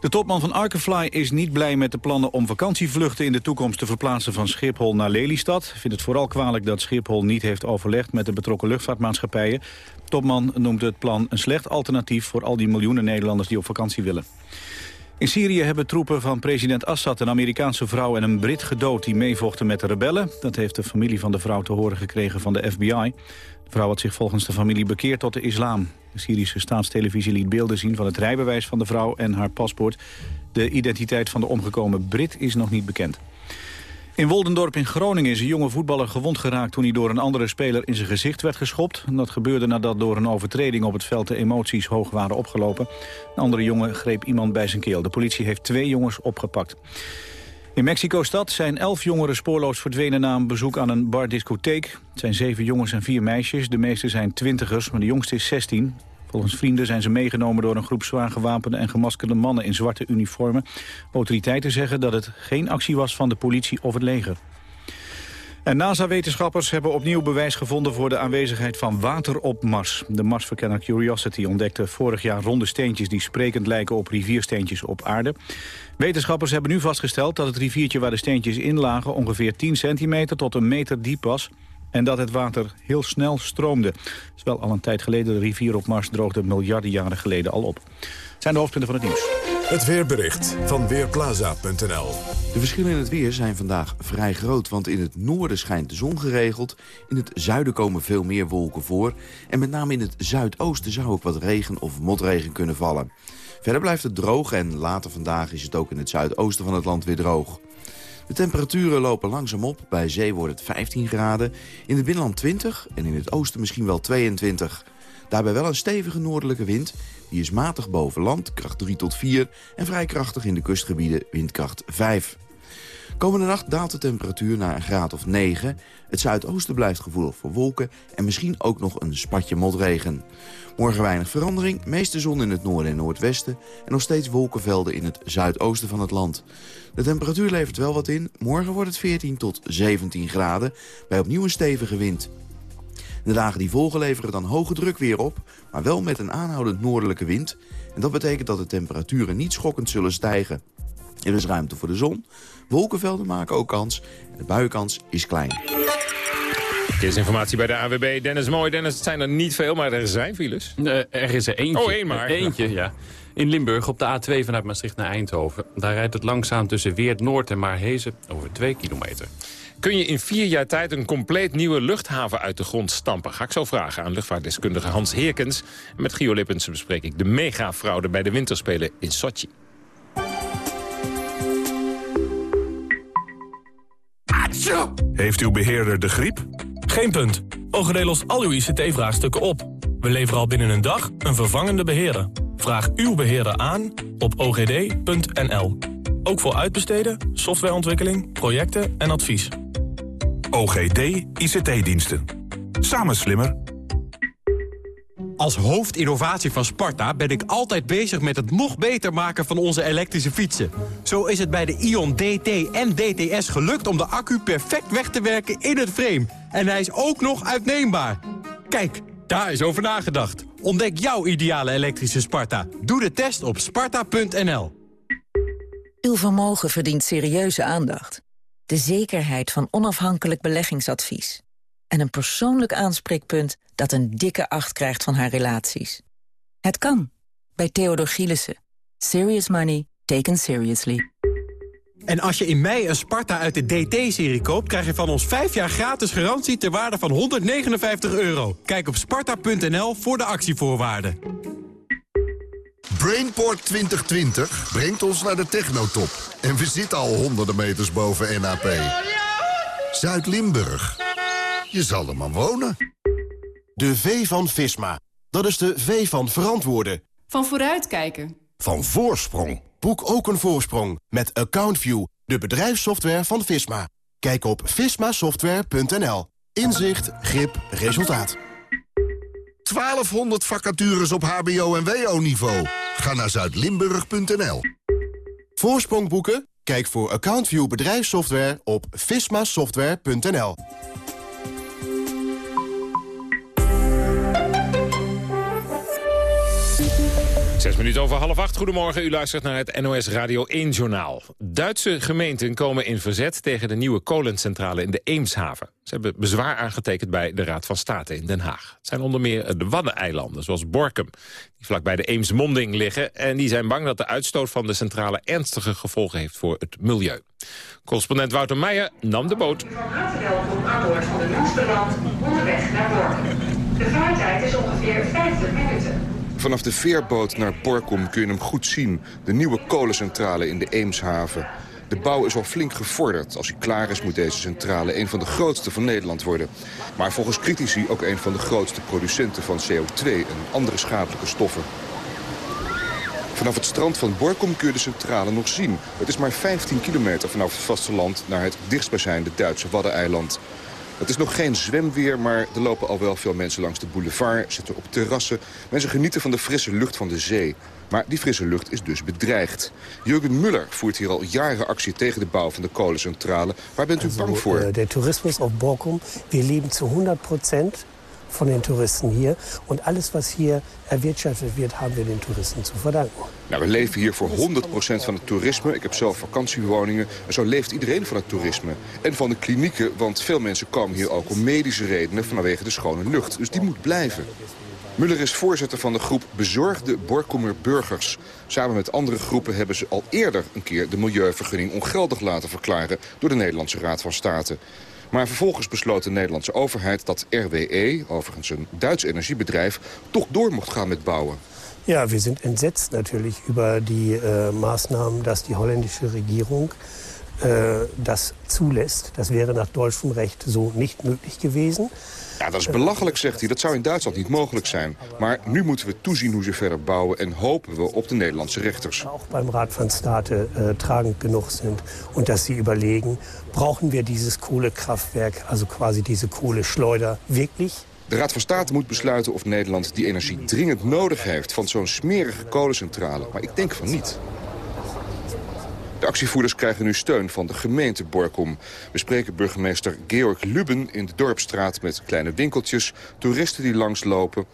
Speaker 3: De topman van Arkefly is niet blij met de plannen om vakantievluchten in de toekomst te verplaatsen van Schiphol naar Lelystad. Vindt het vooral kwalijk dat Schiphol niet heeft overlegd met de betrokken luchtvaartmaatschappijen. Topman noemt het plan een slecht alternatief voor al die miljoenen Nederlanders die op vakantie willen. In Syrië hebben troepen van president Assad een Amerikaanse vrouw en een Brit gedood die meevochten met de rebellen. Dat heeft de familie van de vrouw te horen gekregen van de FBI. De vrouw had zich volgens de familie bekeerd tot de islam. De Syrische staatstelevisie liet beelden zien van het rijbewijs van de vrouw en haar paspoort. De identiteit van de omgekomen Brit is nog niet bekend. In Woldendorp in Groningen is een jonge voetballer gewond geraakt... toen hij door een andere speler in zijn gezicht werd geschopt. Dat gebeurde nadat door een overtreding op het veld de emoties hoog waren opgelopen. Een andere jongen greep iemand bij zijn keel. De politie heeft twee jongens opgepakt. In Mexico-stad zijn elf jongeren spoorloos verdwenen na een bezoek aan een bar-discotheek. Het zijn zeven jongens en vier meisjes. De meeste zijn twintigers, maar de jongste is 16. Volgens vrienden zijn ze meegenomen door een groep zwaar gewapende en gemaskerde mannen in zwarte uniformen. Autoriteiten zeggen dat het geen actie was van de politie of het leger. En NASA-wetenschappers hebben opnieuw bewijs gevonden voor de aanwezigheid van water op Mars. De Marsverkenner Curiosity ontdekte vorig jaar ronde steentjes die sprekend lijken op riviersteentjes op aarde. Wetenschappers hebben nu vastgesteld dat het riviertje waar de steentjes in lagen ongeveer 10 centimeter tot een meter diep was en dat het water heel snel stroomde. Het is wel al een tijd geleden, de rivier op Mars droogde miljarden jaren geleden al op. Het zijn de hoofdpunten van het nieuws.
Speaker 1: Het weerbericht van Weerplaza.nl
Speaker 32: De verschillen in het weer zijn vandaag vrij groot, want in het noorden schijnt de zon geregeld. In het zuiden komen veel meer wolken voor. En met name in het zuidoosten zou ook wat regen of motregen kunnen vallen. Verder blijft het droog en later vandaag is het ook in het zuidoosten van het land weer droog. De temperaturen lopen langzaam op. Bij zee wordt het 15 graden. In het binnenland 20 en in het oosten misschien wel 22. Daarbij wel een stevige noordelijke wind. Die is matig boven land, kracht 3 tot 4. En vrij krachtig in de kustgebieden, windkracht 5. Komende nacht daalt de temperatuur naar een graad of 9. Het zuidoosten blijft gevoelig voor wolken en misschien ook nog een spatje motregen. Morgen weinig verandering, meeste zon in het noorden en noordwesten... en nog steeds wolkenvelden in het zuidoosten van het land. De temperatuur levert wel wat in. Morgen wordt het 14 tot 17 graden, bij opnieuw een stevige wind. De dagen die volgen leveren dan hoge druk weer op, maar wel met een aanhoudend noordelijke wind. En dat betekent dat de temperaturen niet schokkend zullen stijgen. Er is ruimte voor de zon, wolkenvelden maken ook kans de buienkans is klein.
Speaker 2: Dit is informatie bij de AWB. Dennis Mooi. Dennis, het zijn er niet veel, maar er zijn files.
Speaker 33: Uh, er is er eentje.
Speaker 2: Oh, één maar.
Speaker 33: Eentje, ja. In Limburg op de A2 vanuit Maastricht naar Eindhoven. Daar rijdt het langzaam tussen Weert Noord en Maarhezen over 2 kilometer.
Speaker 2: Kun je in vier jaar tijd een compleet nieuwe luchthaven uit de grond stampen? Ga ik zo vragen aan luchtvaartdeskundige Hans Heerkens. En met Gio Lippens bespreek ik de megafraude bij de winterspelen in Sochi.
Speaker 34: Heeft uw beheerder de griep?
Speaker 35: Geen punt. OGD lost al uw ICT-vraagstukken op. We leveren al binnen een dag een vervangende beheerder. Vraag uw beheerder aan op ogd.nl. Ook voor uitbesteden, softwareontwikkeling, projecten en advies.
Speaker 34: OGD ICT-diensten. Samen slimmer.
Speaker 36: Als hoofdinnovatie van Sparta ben ik altijd bezig met het nog beter maken van onze elektrische fietsen. Zo is het bij de Ion DT en DTS gelukt om de accu perfect weg te werken in het frame. En hij is ook nog uitneembaar. Kijk, daar is over nagedacht. Ontdek jouw ideale elektrische Sparta. Doe de test op sparta.nl.
Speaker 10: Uw vermogen verdient serieuze aandacht. De zekerheid van onafhankelijk beleggingsadvies.
Speaker 37: En een persoonlijk aanspreekpunt dat een dikke acht krijgt van haar relaties. Het kan, bij Theodor Gielissen. Serious money taken seriously.
Speaker 38: En als je in mei een Sparta uit de DT-serie koopt... krijg je van ons 5 jaar gratis garantie ter waarde van 159 euro. Kijk op sparta.nl voor de actievoorwaarden.
Speaker 39: Brainport 2020 brengt ons naar de technotop. En we zitten al honderden meters boven NAP. Zuid-Limburg. Je zal er maar wonen.
Speaker 40: De V van Visma. Dat is de V van verantwoorden.
Speaker 41: Van vooruitkijken.
Speaker 40: Van voorsprong. Boek ook een voorsprong met AccountView, de bedrijfssoftware van Visma. Kijk op vismasoftware.nl. Inzicht, grip, resultaat.
Speaker 39: 1200 vacatures op hbo- en wo-niveau. Ga naar zuidlimburg.nl.
Speaker 40: Voorsprong boeken? Kijk voor AccountView bedrijfssoftware op vismasoftware.nl.
Speaker 2: Zes minuten over half acht. Goedemorgen, u luistert naar het NOS Radio 1-journaal. Duitse gemeenten komen in verzet tegen de nieuwe kolencentrale in de Eemshaven. Ze hebben bezwaar aangetekend bij de Raad van State in Den Haag. Het zijn onder meer de Waddeneilanden, zoals Borkum, die vlakbij de Eemsmonding liggen. En die zijn bang dat de uitstoot van de centrale ernstige gevolgen heeft voor het milieu. Correspondent Wouter Meijer nam de boot.
Speaker 42: Welkom aan boord van de onderweg naar Borkum. De vaartijd is ongeveer 50 minuten.
Speaker 35: Vanaf de veerboot naar Borkum kun je hem goed zien. De nieuwe kolencentrale in de Eemshaven. De bouw is al flink gevorderd. Als hij klaar is moet deze centrale een van de grootste van Nederland worden. Maar volgens critici ook een van de grootste producenten van CO2 en andere schadelijke stoffen. Vanaf het strand van Borkum kun je de centrale nog zien. Het is maar 15 kilometer vanaf het vasteland naar het dichtstbijzijnde Duitse Waddeneiland. Het is nog geen zwemweer, maar er lopen al wel veel mensen langs de boulevard, zitten op terrassen. Mensen genieten van de frisse lucht van de zee. Maar die frisse lucht is dus bedreigd. Jurgen Muller voert hier al jaren actie tegen de bouw van de kolencentrale. Waar bent u bang voor?
Speaker 43: Äh, der Tourismus auf Borkum, wir leben zu 100 Prozent von den Touristen hier. Und alles, was hier erwirtschaftet wird, haben wir den Touristen zu verdanken.
Speaker 35: Nou, we leven hier voor 100% van het toerisme. Ik heb zelf vakantiewoningen. En zo leeft iedereen van het toerisme. En van de klinieken, want veel mensen komen hier ook om medische redenen vanwege de schone lucht. Dus die moet blijven. Muller is voorzitter van de groep Bezorgde Borkumer Burgers. Samen met andere groepen hebben ze al eerder een keer de milieuvergunning ongeldig laten verklaren door de Nederlandse Raad van State. Maar vervolgens besloot de Nederlandse overheid dat RWE, overigens een Duits energiebedrijf, toch door mocht gaan met bouwen.
Speaker 43: Ja, wir sind entsetzt natürlich über die äh, Maßnahmen, dass die holländische Regierung äh, das zulässt. Das wäre nach deutschem Recht so nicht möglich gewesen.
Speaker 35: Ja, dat is belachelijk, zegt hij. Dat zou in Duitsland niet mogelijk zijn. Maar nu moeten we toezien hoe ze verder bouwen... en hopen we op de Nederlandse rechters.
Speaker 43: Auch beim Rat van State äh, tragend genug sind und dass sie überlegen, brauchen wir dieses Kohlekraftwerk, also quasi diese Kohleschleuder, wirklich?
Speaker 35: De Raad van State moet besluiten of Nederland die energie dringend nodig heeft... van zo'n smerige kolencentrale. Maar ik denk van niet. De actievoerders krijgen nu steun van de gemeente Borkum. We spreken burgemeester Georg Luben in de Dorpstraat met kleine winkeltjes... toeristen die langslopen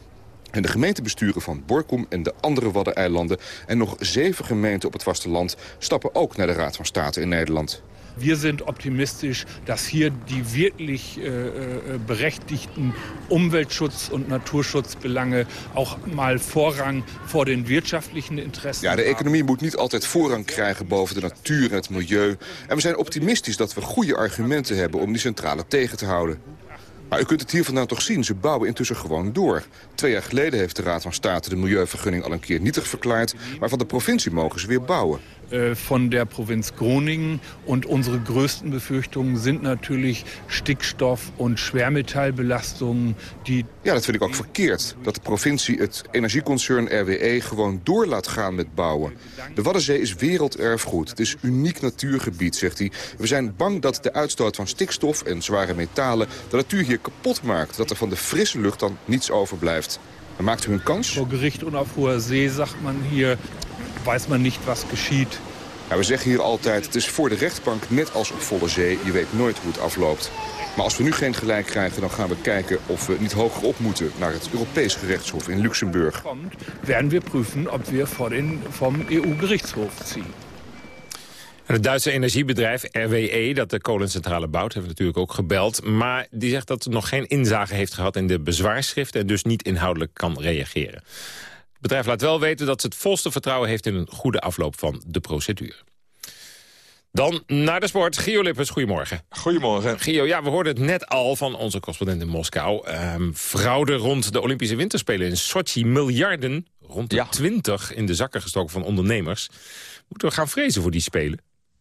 Speaker 35: en de gemeentebesturen van Borkum en de andere Waddeneilanden... en nog zeven gemeenten op het vasteland stappen ook naar de Raad van State in Nederland.
Speaker 36: Wir sind optimistisch, dass hier die wirklich äh, äh, berechtigten Umweltschutz- und Naturschutzbelange auch mal Vorrang vor den wirtschaftlichen Interessen
Speaker 35: Ja, de economie moet niet altijd voorrang krijgen boven de natuur en het milieu. En we zijn optimistisch dat we goede argumenten hebben om die centrale tegen te houden. Maar u kunt het hier vandaan toch zien, ze bouwen intussen gewoon door. Twee jaar geleden heeft de Raad van State de milieuvergunning al een keer nietig verklaard... maar van de provincie mogen ze weer bouwen.
Speaker 36: Äh, von der Provinz Groningen. Und unsere größten Befürchtungen sind natürlich Stickstoff- und Schwermetallbelastungen, die
Speaker 35: Ja, dat vind ik ook verkeerd. Dat de provincie het energieconcern RWE gewoon door laat gaan met bouwen. De Waddenzee is werelderfgoed. Het is uniek natuurgebied, zegt hij. We zijn bang dat de uitstoot van stikstof en zware metalen... de natuur hier kapot maakt. Dat er van de frisse lucht dan niets overblijft. En maakt u een kans?
Speaker 36: vor Gericht und auf hoher See, sagt man hier, weiß man nicht, was geschieht.
Speaker 35: Ja, we zeggen hier altijd, het is voor de rechtbank net als op volle zee. Je weet nooit hoe het afloopt. Maar als we nu geen gelijk krijgen, dan gaan we kijken of we niet hoger op moeten... naar het Europees gerechtshof in Luxemburg.
Speaker 36: Werden wir prüfen, ob wir vor den, vom EU-Gerichtshof ziehen.
Speaker 2: Het Duitse energiebedrijf RWE, dat de kolencentrale bouwt... hebben we natuurlijk ook gebeld. Maar die zegt dat het nog geen inzage heeft gehad in de bezwaarschrift... en dus niet inhoudelijk kan reageren. Het bedrijf laat wel weten dat ze het volste vertrouwen heeft... in een goede afloop van de procedure. Dan naar de sport. Gio Lippers, goedemorgen.
Speaker 44: Goedemorgen.
Speaker 2: Gio, ja, we hoorden het net al van onze correspondent in Moskou. Um, fraude rond de Olympische Winterspelen in Sochi. Miljarden, rond de 20 in de zakken gestoken van ondernemers. Moeten we gaan vrezen voor die Spelen?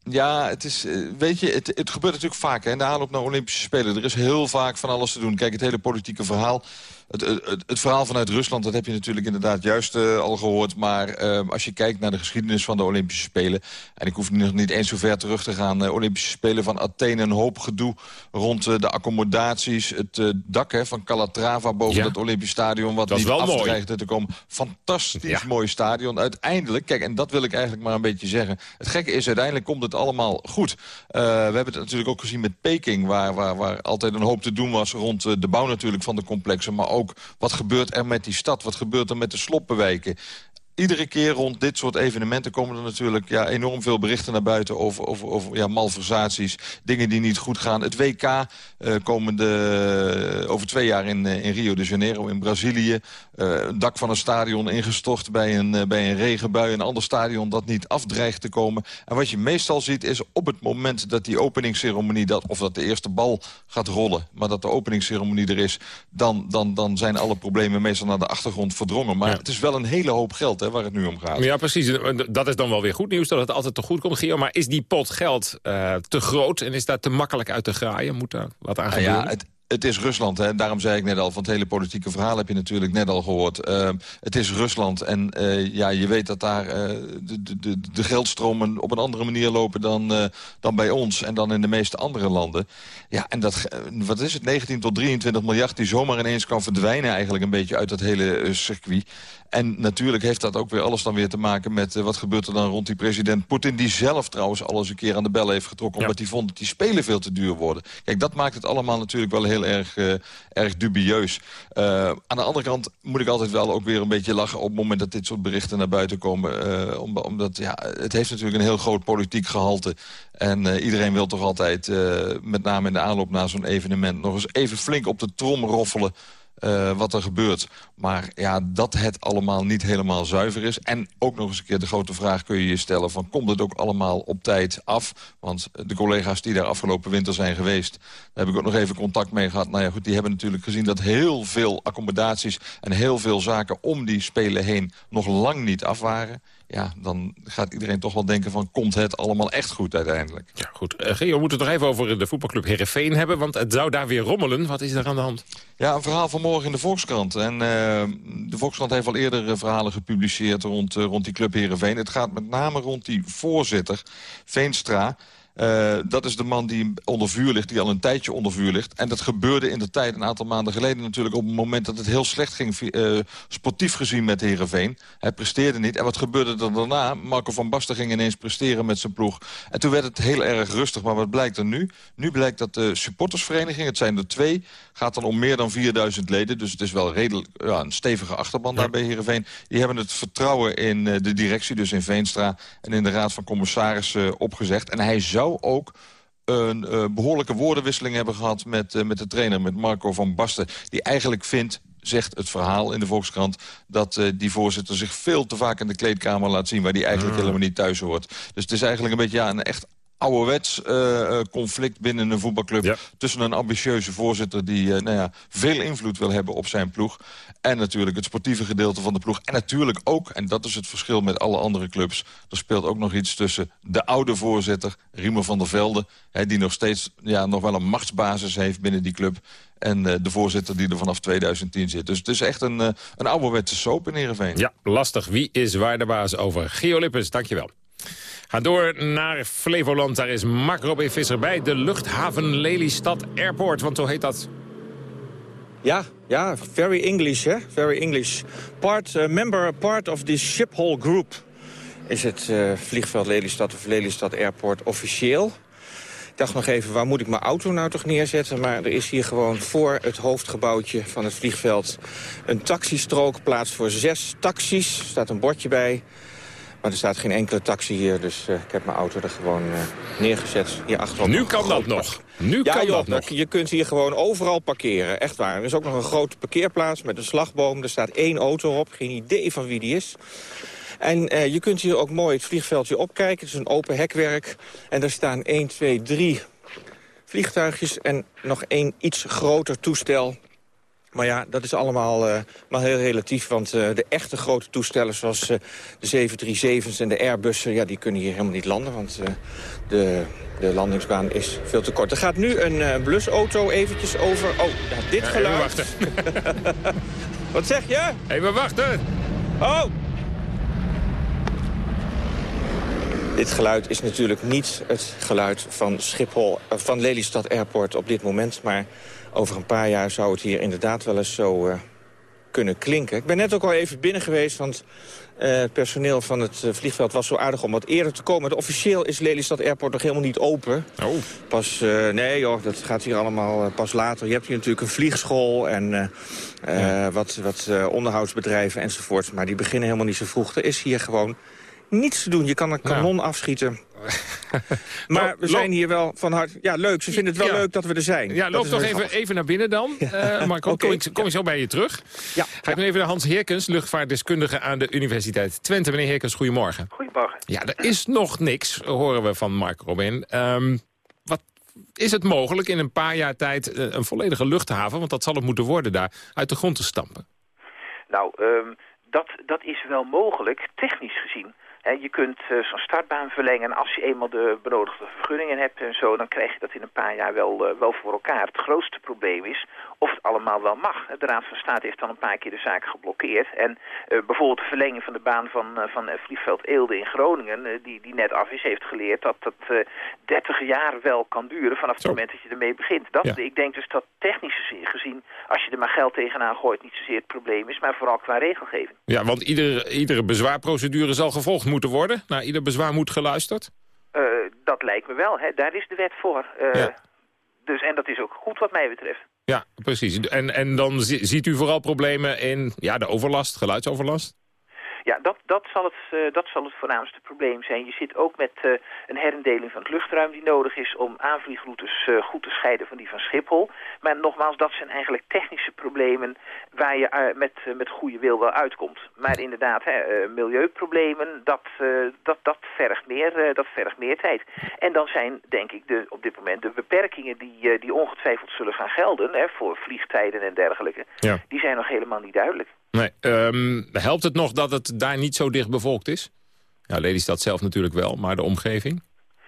Speaker 44: Ja, het is, eh, weet je, het, het gebeurt natuurlijk vaak hè, in de aanloop naar Olympische Spelen. Er is heel vaak van alles te doen. Kijk, het hele politieke verhaal het, het, het, verhaal vanuit Rusland, dat heb je natuurlijk inderdaad juist uh, al gehoord. Maar uh, als je kijkt naar de geschiedenis van de Olympische Spelen... en ik hoef nog niet eens zo ver terug te gaan... Uh, Olympische Spelen van Athene, een hoop gedoe rond de accommodaties... het dak hè, van Calatrava boven het Olympisch Stadion... wat niet afdreigde te komen. Fantastisch ja. mooi stadion. Uiteindelijk, kijk, en dat wil ik eigenlijk maar een beetje zeggen... het gekke is, uiteindelijk komt het allemaal goed. we hebben het natuurlijk ook gezien met Peking... waar, waar, waar altijd een hoop te doen was rond de bouw natuurlijk van de complexen... maar ook wat gebeurt er met die stad? Wat gebeurt er met de sloppenwijken? Iedere keer rond dit soort evenementen komen er natuurlijk ja, enorm veel berichten naar buiten over, over, over ja, malversaties, dingen die niet goed gaan. Het WK uh, komende, over twee jaar in, in Rio de Janeiro in Brazilië. Uh, het dak van een stadion ingestort bij een, bij een regenbui. Een ander stadion dat niet afdreigt te komen. En wat je meestal ziet is op het moment dat die openingsceremonie... Dat, of dat de eerste bal gaat rollen, maar dat de openingsceremonie er is... dan, dan, dan zijn alle problemen meestal naar de achtergrond verdrongen. Maar het is wel een hele hoop geld waar het nu om gaat.
Speaker 2: Ja, precies. Dat is dan wel weer goed nieuws dat het altijd te goed komt, Gio. Maar is die pot geld uh, te groot en is dat te makkelijk uit te graaien? Moet daar wat aan gebeuren?
Speaker 44: Ja, het, het is Rusland, hè. daarom zei ik net al, van het hele politieke verhaal heb je natuurlijk net al gehoord. Uh, het is Rusland en uh, ja, je weet dat daar uh, de, de, de geldstromen op een andere manier lopen dan, dan bij ons en dan in de meeste andere landen. Ja, en dat, wat is het, 19 tot 23 miljard die zomaar ineens kan verdwijnen eigenlijk een beetje uit dat hele circuit. En natuurlijk heeft dat ook weer alles dan weer te maken met wat gebeurt er dan rond die president Poetin. Die zelf trouwens alles een keer aan de bel heeft getrokken. Omdat hij vond dat die spelen veel te duur worden. Kijk, dat maakt het allemaal natuurlijk wel heel erg, uh, erg dubieus. Uh, aan de andere kant moet ik altijd wel ook weer een beetje lachen... op het moment dat dit soort berichten naar buiten komen. Uh, omdat ja, het heeft natuurlijk een heel groot politiek gehalte. En iedereen wil toch altijd, met name in de aanloop naar zo'n evenement... nog eens even flink op de trom roffelen... Uh, wat er gebeurt. Maar ja, dat het allemaal niet helemaal zuiver is. En ook nog eens een keer de grote vraag kun je je stellen... van komt het ook allemaal op tijd af? Want de collega's die daar afgelopen winter zijn geweest... daar heb ik ook nog even contact mee gehad. Nou ja, goed, die hebben natuurlijk gezien dat heel veel accommodaties... en heel veel zaken om die Spelen heen nog lang niet af waren ja, dan gaat iedereen toch wel denken van... komt het allemaal echt goed uiteindelijk?
Speaker 2: Ja, goed. Uh, Geo, we moeten het nog even over de voetbalclub Herenveen hebben... want het zou daar weer rommelen. Wat is er aan de hand?
Speaker 44: Ja, een verhaal van morgen in de Volkskrant. En uh, de Volkskrant heeft al eerder verhalen gepubliceerd rond, uh, rond die club Herenveen. Het gaat met name rond die voorzitter, Veenstra... Uh, dat is de man die onder vuur ligt, die al een tijdje onder vuur ligt. En dat gebeurde in de tijd, een aantal maanden geleden natuurlijk... op het moment dat het heel slecht ging, uh, sportief gezien met Herenveen. Hij presteerde niet. En wat gebeurde er daarna? Marco van Basten ging ineens presteren met zijn ploeg. En toen werd het heel erg rustig. Maar wat blijkt er nu? Nu blijkt dat de supportersvereniging, het zijn er twee... gaat dan om meer dan 4000 leden. Dus het is wel redelijk ja, een stevige achterban daar bij Herenveen. Die hebben het vertrouwen in uh, de directie, dus in Veenstra... en in de Raad van Commissarissen opgezegd. En hij zou ook een uh, behoorlijke woordenwisseling hebben gehad met, uh, met de trainer, met Marco van Basten. Die eigenlijk vindt, zegt het verhaal in de Volkskrant... dat uh, die voorzitter zich veel te vaak in de kleedkamer laat zien... waar die eigenlijk helemaal niet thuis hoort. Dus het is eigenlijk een beetje ja, een echt ouderwets uh, conflict binnen een voetbalclub... Ja. tussen een ambitieuze voorzitter die uh, nou ja, veel invloed wil hebben op zijn ploeg... en natuurlijk het sportieve gedeelte van de ploeg. En natuurlijk ook, en dat is het verschil met alle andere clubs... er speelt ook nog iets tussen de oude voorzitter, Riemer van der Velde... Hè, die nog steeds ja, nog wel een machtsbasis heeft binnen die club... en uh, de voorzitter die er vanaf 2010 zit. Dus het is echt een, een ouderwetse soap in Heerenveen.
Speaker 2: Ja, lastig. Wie is waar de baas over? Geo Lippens, dankjewel. Ga door naar Flevoland. Daar is Mark Robin Visser bij de luchthaven Lelystad Airport. Want zo heet dat.
Speaker 16: Ja, ja, very English, hè? Very English. Part, uh, member, part of the Schiphol Group is het uh, vliegveld Lelystad of Lelystad Airport officieel. Ik dacht nog even, waar moet ik mijn auto nou toch neerzetten? Maar er is hier gewoon voor het hoofdgebouwtje van het vliegveld... een taxistrook, plaats voor zes taxis. Er staat een bordje bij Maar er staat geen enkele taxi hier, dus ik heb mijn auto er gewoon neergezet. Hier achter
Speaker 2: nu kan dat nog. Nu
Speaker 16: ja,
Speaker 2: kan
Speaker 16: joh,
Speaker 2: dat nog.
Speaker 16: Je kunt hier gewoon overal parkeren, echt waar. Er is ook nog een grote parkeerplaats met een slagboom. Er staat één auto op, geen idee van wie die is. En uh, je kunt hier ook mooi het vliegveldje opkijken. Het is een open hekwerk. En daar staan 1, 2, 3 vliegtuigjes en nog één iets groter toestel. Maar ja, dat is allemaal uh, maar heel relatief. Want uh, de echte grote toestellen zoals uh, de 737's en de Airbussen... Ja, die kunnen hier helemaal niet landen, want de, de landingsbaan is veel te kort. Er gaat nu een blusauto eventjes over... Oh, ja, dit geluid...
Speaker 2: Even wachten.
Speaker 16: Wat zeg je?
Speaker 2: Even wachten.
Speaker 16: Oh! Dit geluid is natuurlijk niet het geluid van Schiphol, van Lelystad Airport op dit moment. Maar over een paar jaar zou het hier inderdaad wel eens zo uh, kunnen klinken. Ik ben net ook al even binnen geweest, want uh, het personeel van het uh, vliegveld was zo aardig om wat eerder te komen. Officieel is Lelystad Airport nog helemaal niet open.
Speaker 2: Oh.
Speaker 16: Pas, nee joh, dat gaat hier allemaal pas later. Je hebt hier natuurlijk een vliegschool en ja. wat, wat onderhoudsbedrijven enzovoort. Maar die beginnen helemaal niet zo vroeg. Er is hier gewoon niets te doen. Je kan een kanon afschieten. Maar we zijn hier wel van hart... Ja, leuk. Ze vinden het wel
Speaker 2: ja.
Speaker 16: leuk dat we er zijn.
Speaker 2: Ja, loop toch even, even naar binnen dan. Ja. Uh, maar kom, okay. kom, ik, kom ik zo bij je terug.
Speaker 16: Ja.
Speaker 2: Ga ik nu even naar Hans Heerkens, luchtvaartdeskundige aan de Universiteit Twente. Meneer Heerkens, goedemorgen.
Speaker 45: Goedemorgen.
Speaker 2: Ja, er is nog niks, horen we van Mark Robin. Um, wat is het mogelijk in een paar jaar tijd uh, een volledige luchthaven... want dat zal het moeten worden daar, uit de grond te stampen?
Speaker 45: Nou, um, dat, dat is wel mogelijk, technisch gezien. He, je kunt uh, zo'n startbaan verlengen en als je eenmaal de benodigde vergunningen hebt en zo... dan krijg je dat in een paar jaar wel, uh, wel voor elkaar. Het grootste probleem is of het allemaal wel mag. De Raad van State heeft dan een paar keer de zaak geblokkeerd. En uh, bijvoorbeeld de verlenging van de baan van, van vliegveld Eelde in Groningen... die, die net af is, heeft geleerd dat dat 30 jaar wel kan duren... vanaf het moment dat je ermee begint. Dat, ja. Ik denk dus dat technisch gezien, als je er maar geld tegenaan gooit... niet zozeer het probleem is, maar vooral qua regelgeving.
Speaker 2: Ja, want iedere, iedere bezwaarprocedure zal gevolgd moeten worden? Naar ieder bezwaar moet geluisterd?
Speaker 45: Uh, dat lijkt me wel. Hè. Daar is de wet voor. Uh,
Speaker 2: ja.
Speaker 45: dus, en dat is ook goed wat mij betreft.
Speaker 2: Ja, precies. En, en dan ziet u vooral problemen in ja, de overlast, geluidsoverlast?
Speaker 45: Ja, dat, dat, zal het, uh, dat zal het voornaamste probleem zijn. Je zit ook met uh, een herindeling van het luchtruim die nodig is om aanvliegroutes uh, goed te scheiden van die van Schiphol. Maar nogmaals, dat zijn eigenlijk technische problemen waar je met, met goede wil wel uitkomt. Maar inderdaad, hè, milieuproblemen, dat, dat, dat, vergt meer, dat vergt meer tijd. En dan zijn, denk ik, de, op dit moment de beperkingen die, die ongetwijfeld zullen gaan gelden hè, voor vliegtijden en dergelijke,
Speaker 2: ja.
Speaker 45: die zijn nog helemaal niet duidelijk.
Speaker 2: Nee, um, helpt het nog dat het daar niet zo dicht bevolkt is? Ja, Lelystad zelf natuurlijk wel, maar de omgeving?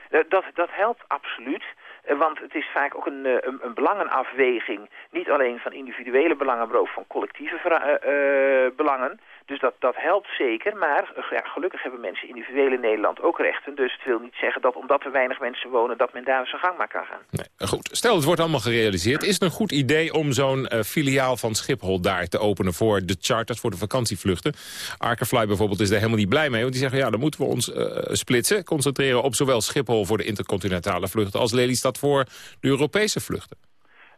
Speaker 45: Dat, dat helpt absoluut. Want het is vaak ook een, een, een belangenafweging. Niet alleen van individuele belangen, maar ook van collectieve belangen. Dus dat, dat helpt zeker, maar ja, gelukkig hebben mensen individueel in Nederland ook rechten. Dus het wil niet zeggen dat omdat er weinig mensen wonen... dat men daar zijn gang maar kan gaan.
Speaker 2: Nee, goed, stel het wordt allemaal gerealiseerd. Is het een goed idee om zo'n uh, filiaal van Schiphol daar te openen... voor de charters, voor de vakantievluchten? Arkerfly bijvoorbeeld is daar helemaal niet blij mee. Want die zeggen, ja, dan moeten we ons uh, splitsen. Concentreren op zowel Schiphol voor de intercontinentale vluchten... als Lelystad voor de Europese vluchten.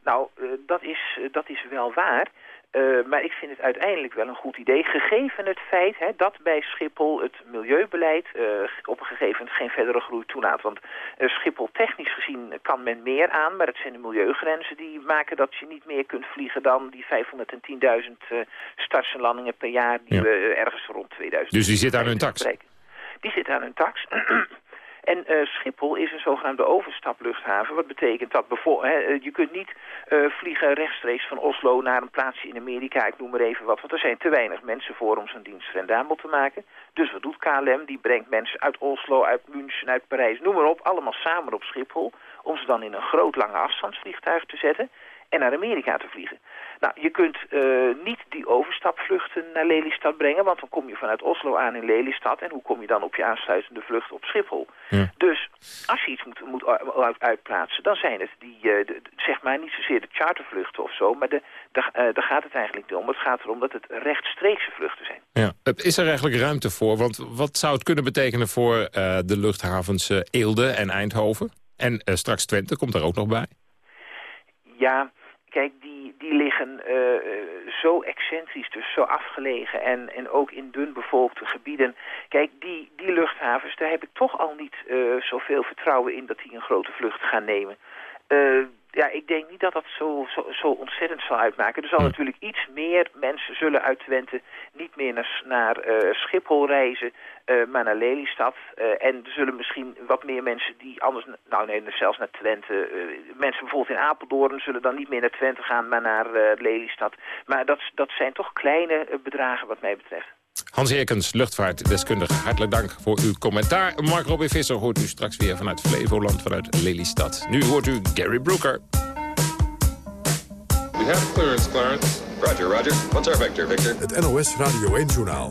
Speaker 45: Nou, uh, dat, is, dat is wel waar... Uh, maar ik vind het uiteindelijk wel een goed idee, gegeven het feit hè, dat bij Schiphol het milieubeleid uh, op een gegeven moment geen verdere groei toelaat. Want uh, Schiphol technisch gezien kan men meer aan, maar het zijn de milieugrenzen die maken dat je niet meer kunt vliegen dan die 510.000 starts en landingen per jaar die ja. we ergens rond 2000.
Speaker 2: Dus die zit aan hun tax?
Speaker 45: Die zit aan hun tax. En uh, Schiphol is een zogenaamde overstapluchthaven. Wat betekent dat? bijvoorbeeld? je kunt niet uh, vliegen rechtstreeks van Oslo naar een plaatsje in Amerika. Ik noem maar even wat. Want er zijn te weinig mensen voor om zo'n dienst rendabel te maken. Dus wat doet KLM? Die brengt mensen uit Oslo, uit München, uit Parijs, noem maar op. Allemaal samen op Schiphol. Om ze dan in een groot lange afstandsvliegtuig te zetten. En naar Amerika te vliegen. Nou, je kunt uh, niet die overstapvluchten naar Lelystad brengen, want dan kom je vanuit Oslo aan in Lelystad. En hoe kom je dan op je aansluitende vlucht op Schiphol?
Speaker 2: Ja.
Speaker 45: Dus als je iets moet, moet uitplaatsen, dan zijn het die, uh, de, zeg maar niet zozeer de chartervluchten of zo, maar de, de, uh, daar gaat het eigenlijk niet om. Het gaat erom dat het rechtstreekse vluchten zijn.
Speaker 2: Ja. Is er eigenlijk ruimte voor? Want wat zou het kunnen betekenen voor de luchthavens Eelde en Eindhoven? En straks Twente komt er ook nog bij.
Speaker 45: Ja, kijk, die die, liggen eh, eh, zo excentrisch, dus zo afgelegen en, en ook in dun bevolkte gebieden. Kijk, die, die luchthavens, daar heb ik toch al niet uh, zoveel vertrouwen in dat die een grote vlucht gaan nemen. Ja, ik denk niet dat dat zo, zo, zo ontzettend zal uitmaken. Er zal natuurlijk iets meer mensen zullen uit Twente niet meer naar, naar Schiphol reizen, maar naar Lelystad. en er zullen misschien wat meer mensen die anders, nou nee, zelfs naar Twente, mensen bijvoorbeeld in Apeldoorn zullen dan niet meer naar Twente gaan, maar naar Lelystad. Maar dat, dat zijn toch kleine bedragen wat mij betreft.
Speaker 2: Hans Eerkens, luchtvaartdeskundige. Hartelijk dank voor uw commentaar. Mark Robin Visser hoort u straks weer vanuit Flevoland, vanuit Lelystad. Nu hoort u Gary Brooker.
Speaker 46: We have clearance, Clarence.
Speaker 1: Roger, roger. What's our vector, Victor? Het NOS Radio 1-journaal.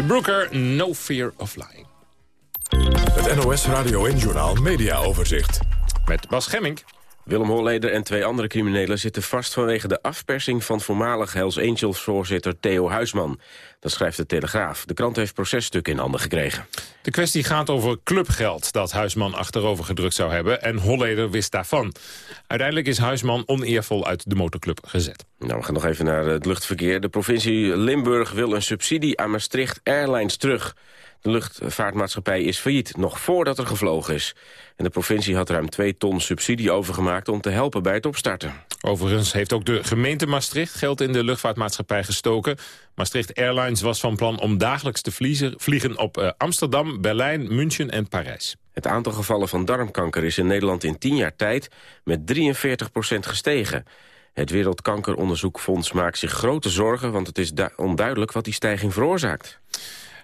Speaker 2: Gary Brooker, No Fear of Lying.
Speaker 1: Het NOS Radio en Journal Media Overzicht.
Speaker 2: Met Bas Gemmink.
Speaker 47: Willem Holleder en twee andere criminelen zitten vast vanwege de afpersing van voormalig Hells Angels-voorzitter Theo Huisman. Dat schrijft de Telegraaf. De krant heeft processtukken in handen gekregen.
Speaker 2: De kwestie gaat over clubgeld dat Huisman achterover gedrukt zou hebben en Holleder wist daarvan. Uiteindelijk is Huisman oneervol uit de motorclub gezet.
Speaker 47: Nou, we gaan nog even naar het luchtverkeer. De provincie Limburg wil een subsidie aan Maastricht Airlines terug. De luchtvaartmaatschappij is failliet, nog voordat er gevlogen is. En de provincie had ruim 2 ton subsidie overgemaakt om te helpen bij het opstarten.
Speaker 2: Overigens heeft ook de gemeente Maastricht geld in de luchtvaartmaatschappij gestoken. Maastricht Airlines was van plan om dagelijks te vliegen op eh, Amsterdam, Berlijn, München en Parijs.
Speaker 47: Het aantal gevallen van darmkanker is in Nederland in 10 jaar tijd met 43% gestegen. Het Wereldkankeronderzoekfonds maakt zich grote zorgen... want het is onduidelijk wat die stijging veroorzaakt.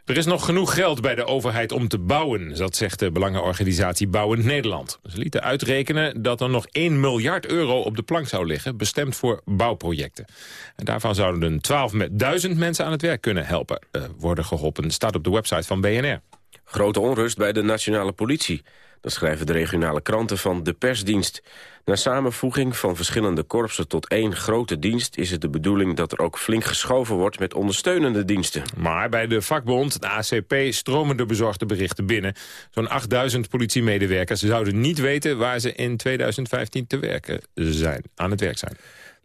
Speaker 2: Er is nog genoeg geld bij de overheid om te bouwen, dat zegt de belangenorganisatie Bouwend Nederland. Ze lieten uitrekenen dat er nog 1 miljard euro op de plank zou liggen, bestemd voor bouwprojecten. En daarvan zouden 12 met duizend mensen aan het werk kunnen helpen, uh, worden geholpen, staat op de website van BNR.
Speaker 47: Grote onrust bij de nationale politie. Dat schrijven de regionale kranten van de persdienst. Na samenvoeging van verschillende korpsen tot één grote dienst... is het de bedoeling dat er ook flink geschoven wordt met ondersteunende diensten.
Speaker 2: Maar bij de vakbond, de ACP, stromen de bezorgde berichten binnen. Zo'n 8000 politiemedewerkers zouden niet weten... waar ze in 2015 te werken zijn, aan het werk zijn.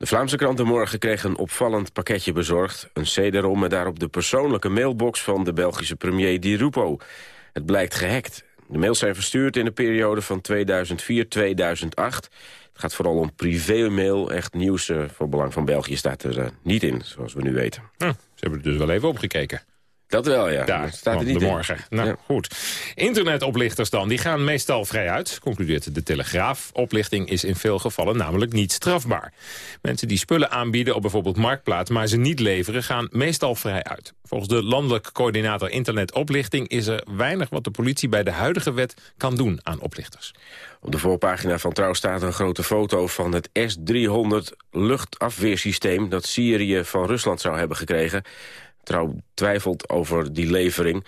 Speaker 47: De Vlaamse kranten morgen kregen een opvallend pakketje bezorgd. Een CD-ROM met daarop de persoonlijke mailbox van de Belgische premier Di Rupo. Het blijkt gehackt. De mails zijn verstuurd in de periode van 2004-2008. Het gaat vooral om privé-mail. Echt nieuws uh, voor Belang van België staat er uh, niet in, zoals we nu weten.
Speaker 2: Hm, ze hebben er dus wel even opgekeken.
Speaker 47: Dat wel, ja.
Speaker 2: Daar staat er niet de morgen. Nou, goed. Internetoplichters dan, die gaan meestal vrij uit, concludeert de Telegraaf. Oplichting is in veel gevallen namelijk niet strafbaar. Mensen die spullen aanbieden op bijvoorbeeld Marktplaats... maar ze niet leveren, gaan meestal vrij uit. Volgens de landelijke coördinator internetoplichting... is er weinig wat de politie bij de huidige wet kan doen aan oplichters.
Speaker 47: Op de voorpagina van Trouw staat een grote foto van het S-300 luchtafweersysteem... dat Syrië van Rusland zou hebben gekregen. Trouw twijfelt over die levering.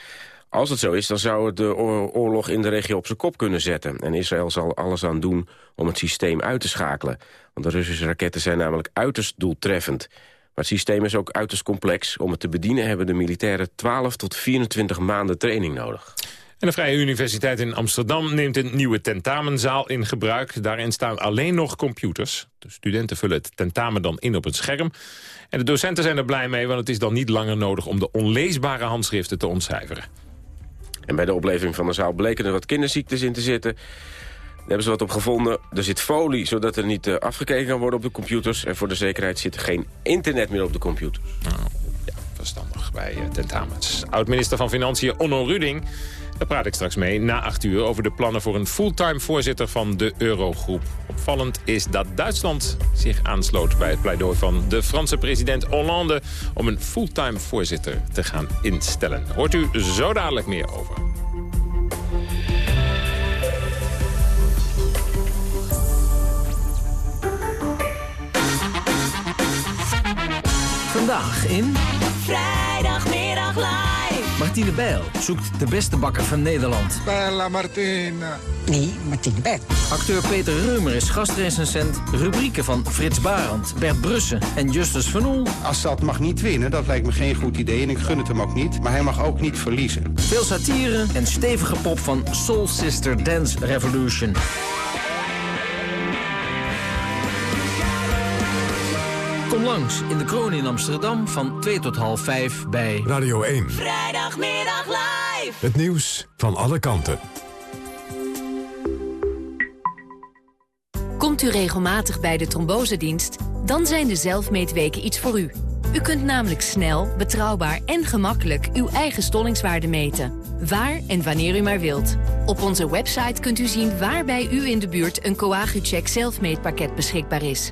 Speaker 47: Als het zo is, dan zou het de oorlog in de regio op zijn kop kunnen zetten. En Israël zal alles aan doen om het systeem uit te schakelen. Want de Russische raketten zijn namelijk uiterst doeltreffend. Maar het systeem is ook uiterst complex. Om het te bedienen hebben de militairen 12 tot 24 maanden training nodig.
Speaker 2: En de Vrije Universiteit in Amsterdam neemt een nieuwe tentamenzaal in gebruik. Daarin staan alleen nog computers. De studenten vullen het tentamen dan in op het scherm. En de docenten zijn er blij mee, want het is dan niet langer nodig... om de onleesbare handschriften te ontcijferen.
Speaker 47: En bij de oplevering van de zaal bleken er wat kinderziektes in te zitten. Daar hebben ze wat op gevonden. Er zit folie, zodat er niet uh, afgekeken kan worden op de computers. En voor de zekerheid zit er geen internet meer op de computers.
Speaker 2: Nou, ja, verstandig bij uh, tentamens. Oud-minister van Financiën Onno Ruding daar praat ik straks mee na acht uur over de plannen voor een fulltime voorzitter van de Eurogroep. Opvallend is dat Duitsland zich aansloot bij het pleidooi van de Franse president Hollande om een fulltime voorzitter te gaan instellen. Hoort u zo dadelijk meer over.
Speaker 46: Vandaag in...
Speaker 48: Vrijdagmiddag live.
Speaker 46: Martine Bijl zoekt de beste bakker van Nederland.
Speaker 49: Bella Martina.
Speaker 48: Nee, Martine Bijl.
Speaker 46: Acteur Peter Reumer is gastrecensent. Rubrieken van Frits Barend, Bert Brussen en Justus Van Oel.
Speaker 50: Assad mag niet winnen, dat lijkt me geen goed idee en ik gun het hem ook niet. Maar hij mag ook niet verliezen.
Speaker 46: Veel satire en stevige pop van Soul Sister Dance Revolution. Kom langs in de kroon in Amsterdam van 2 tot half 5 bij
Speaker 1: Radio 1.
Speaker 48: Vrijdagmiddag live.
Speaker 1: Het nieuws van alle kanten.
Speaker 41: Komt u regelmatig bij de trombosedienst? Dan zijn de zelfmeetweken iets voor u. U kunt namelijk snel, betrouwbaar en gemakkelijk uw eigen stollingswaarde meten. Waar en wanneer u maar wilt. Op onze website kunt u zien waar bij u in de buurt een Coagucheck zelfmeetpakket beschikbaar is.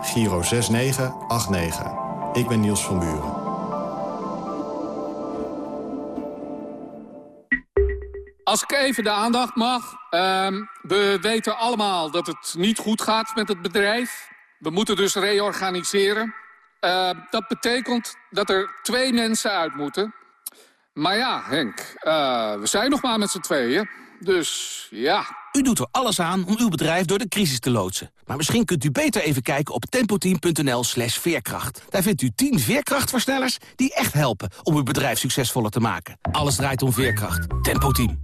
Speaker 51: Giro 6989. Ik ben Niels van Buren.
Speaker 31: Als ik even de aandacht mag. Ehm, we weten allemaal dat het niet goed gaat met het bedrijf. We moeten dus reorganiseren. Uh, dat betekent dat er twee mensen uit moeten. Maar ja, Henk, uh, we zijn nog maar met z'n tweeën. Dus ja.
Speaker 46: U doet er alles aan om uw bedrijf door de crisis te loodsen. Maar misschien kunt u beter even kijken op tempoteam.nl slash veerkracht. Daar vindt u 10 veerkrachtversnellers die echt helpen om uw bedrijf succesvoller te maken. Alles draait om veerkracht. Tempoteam.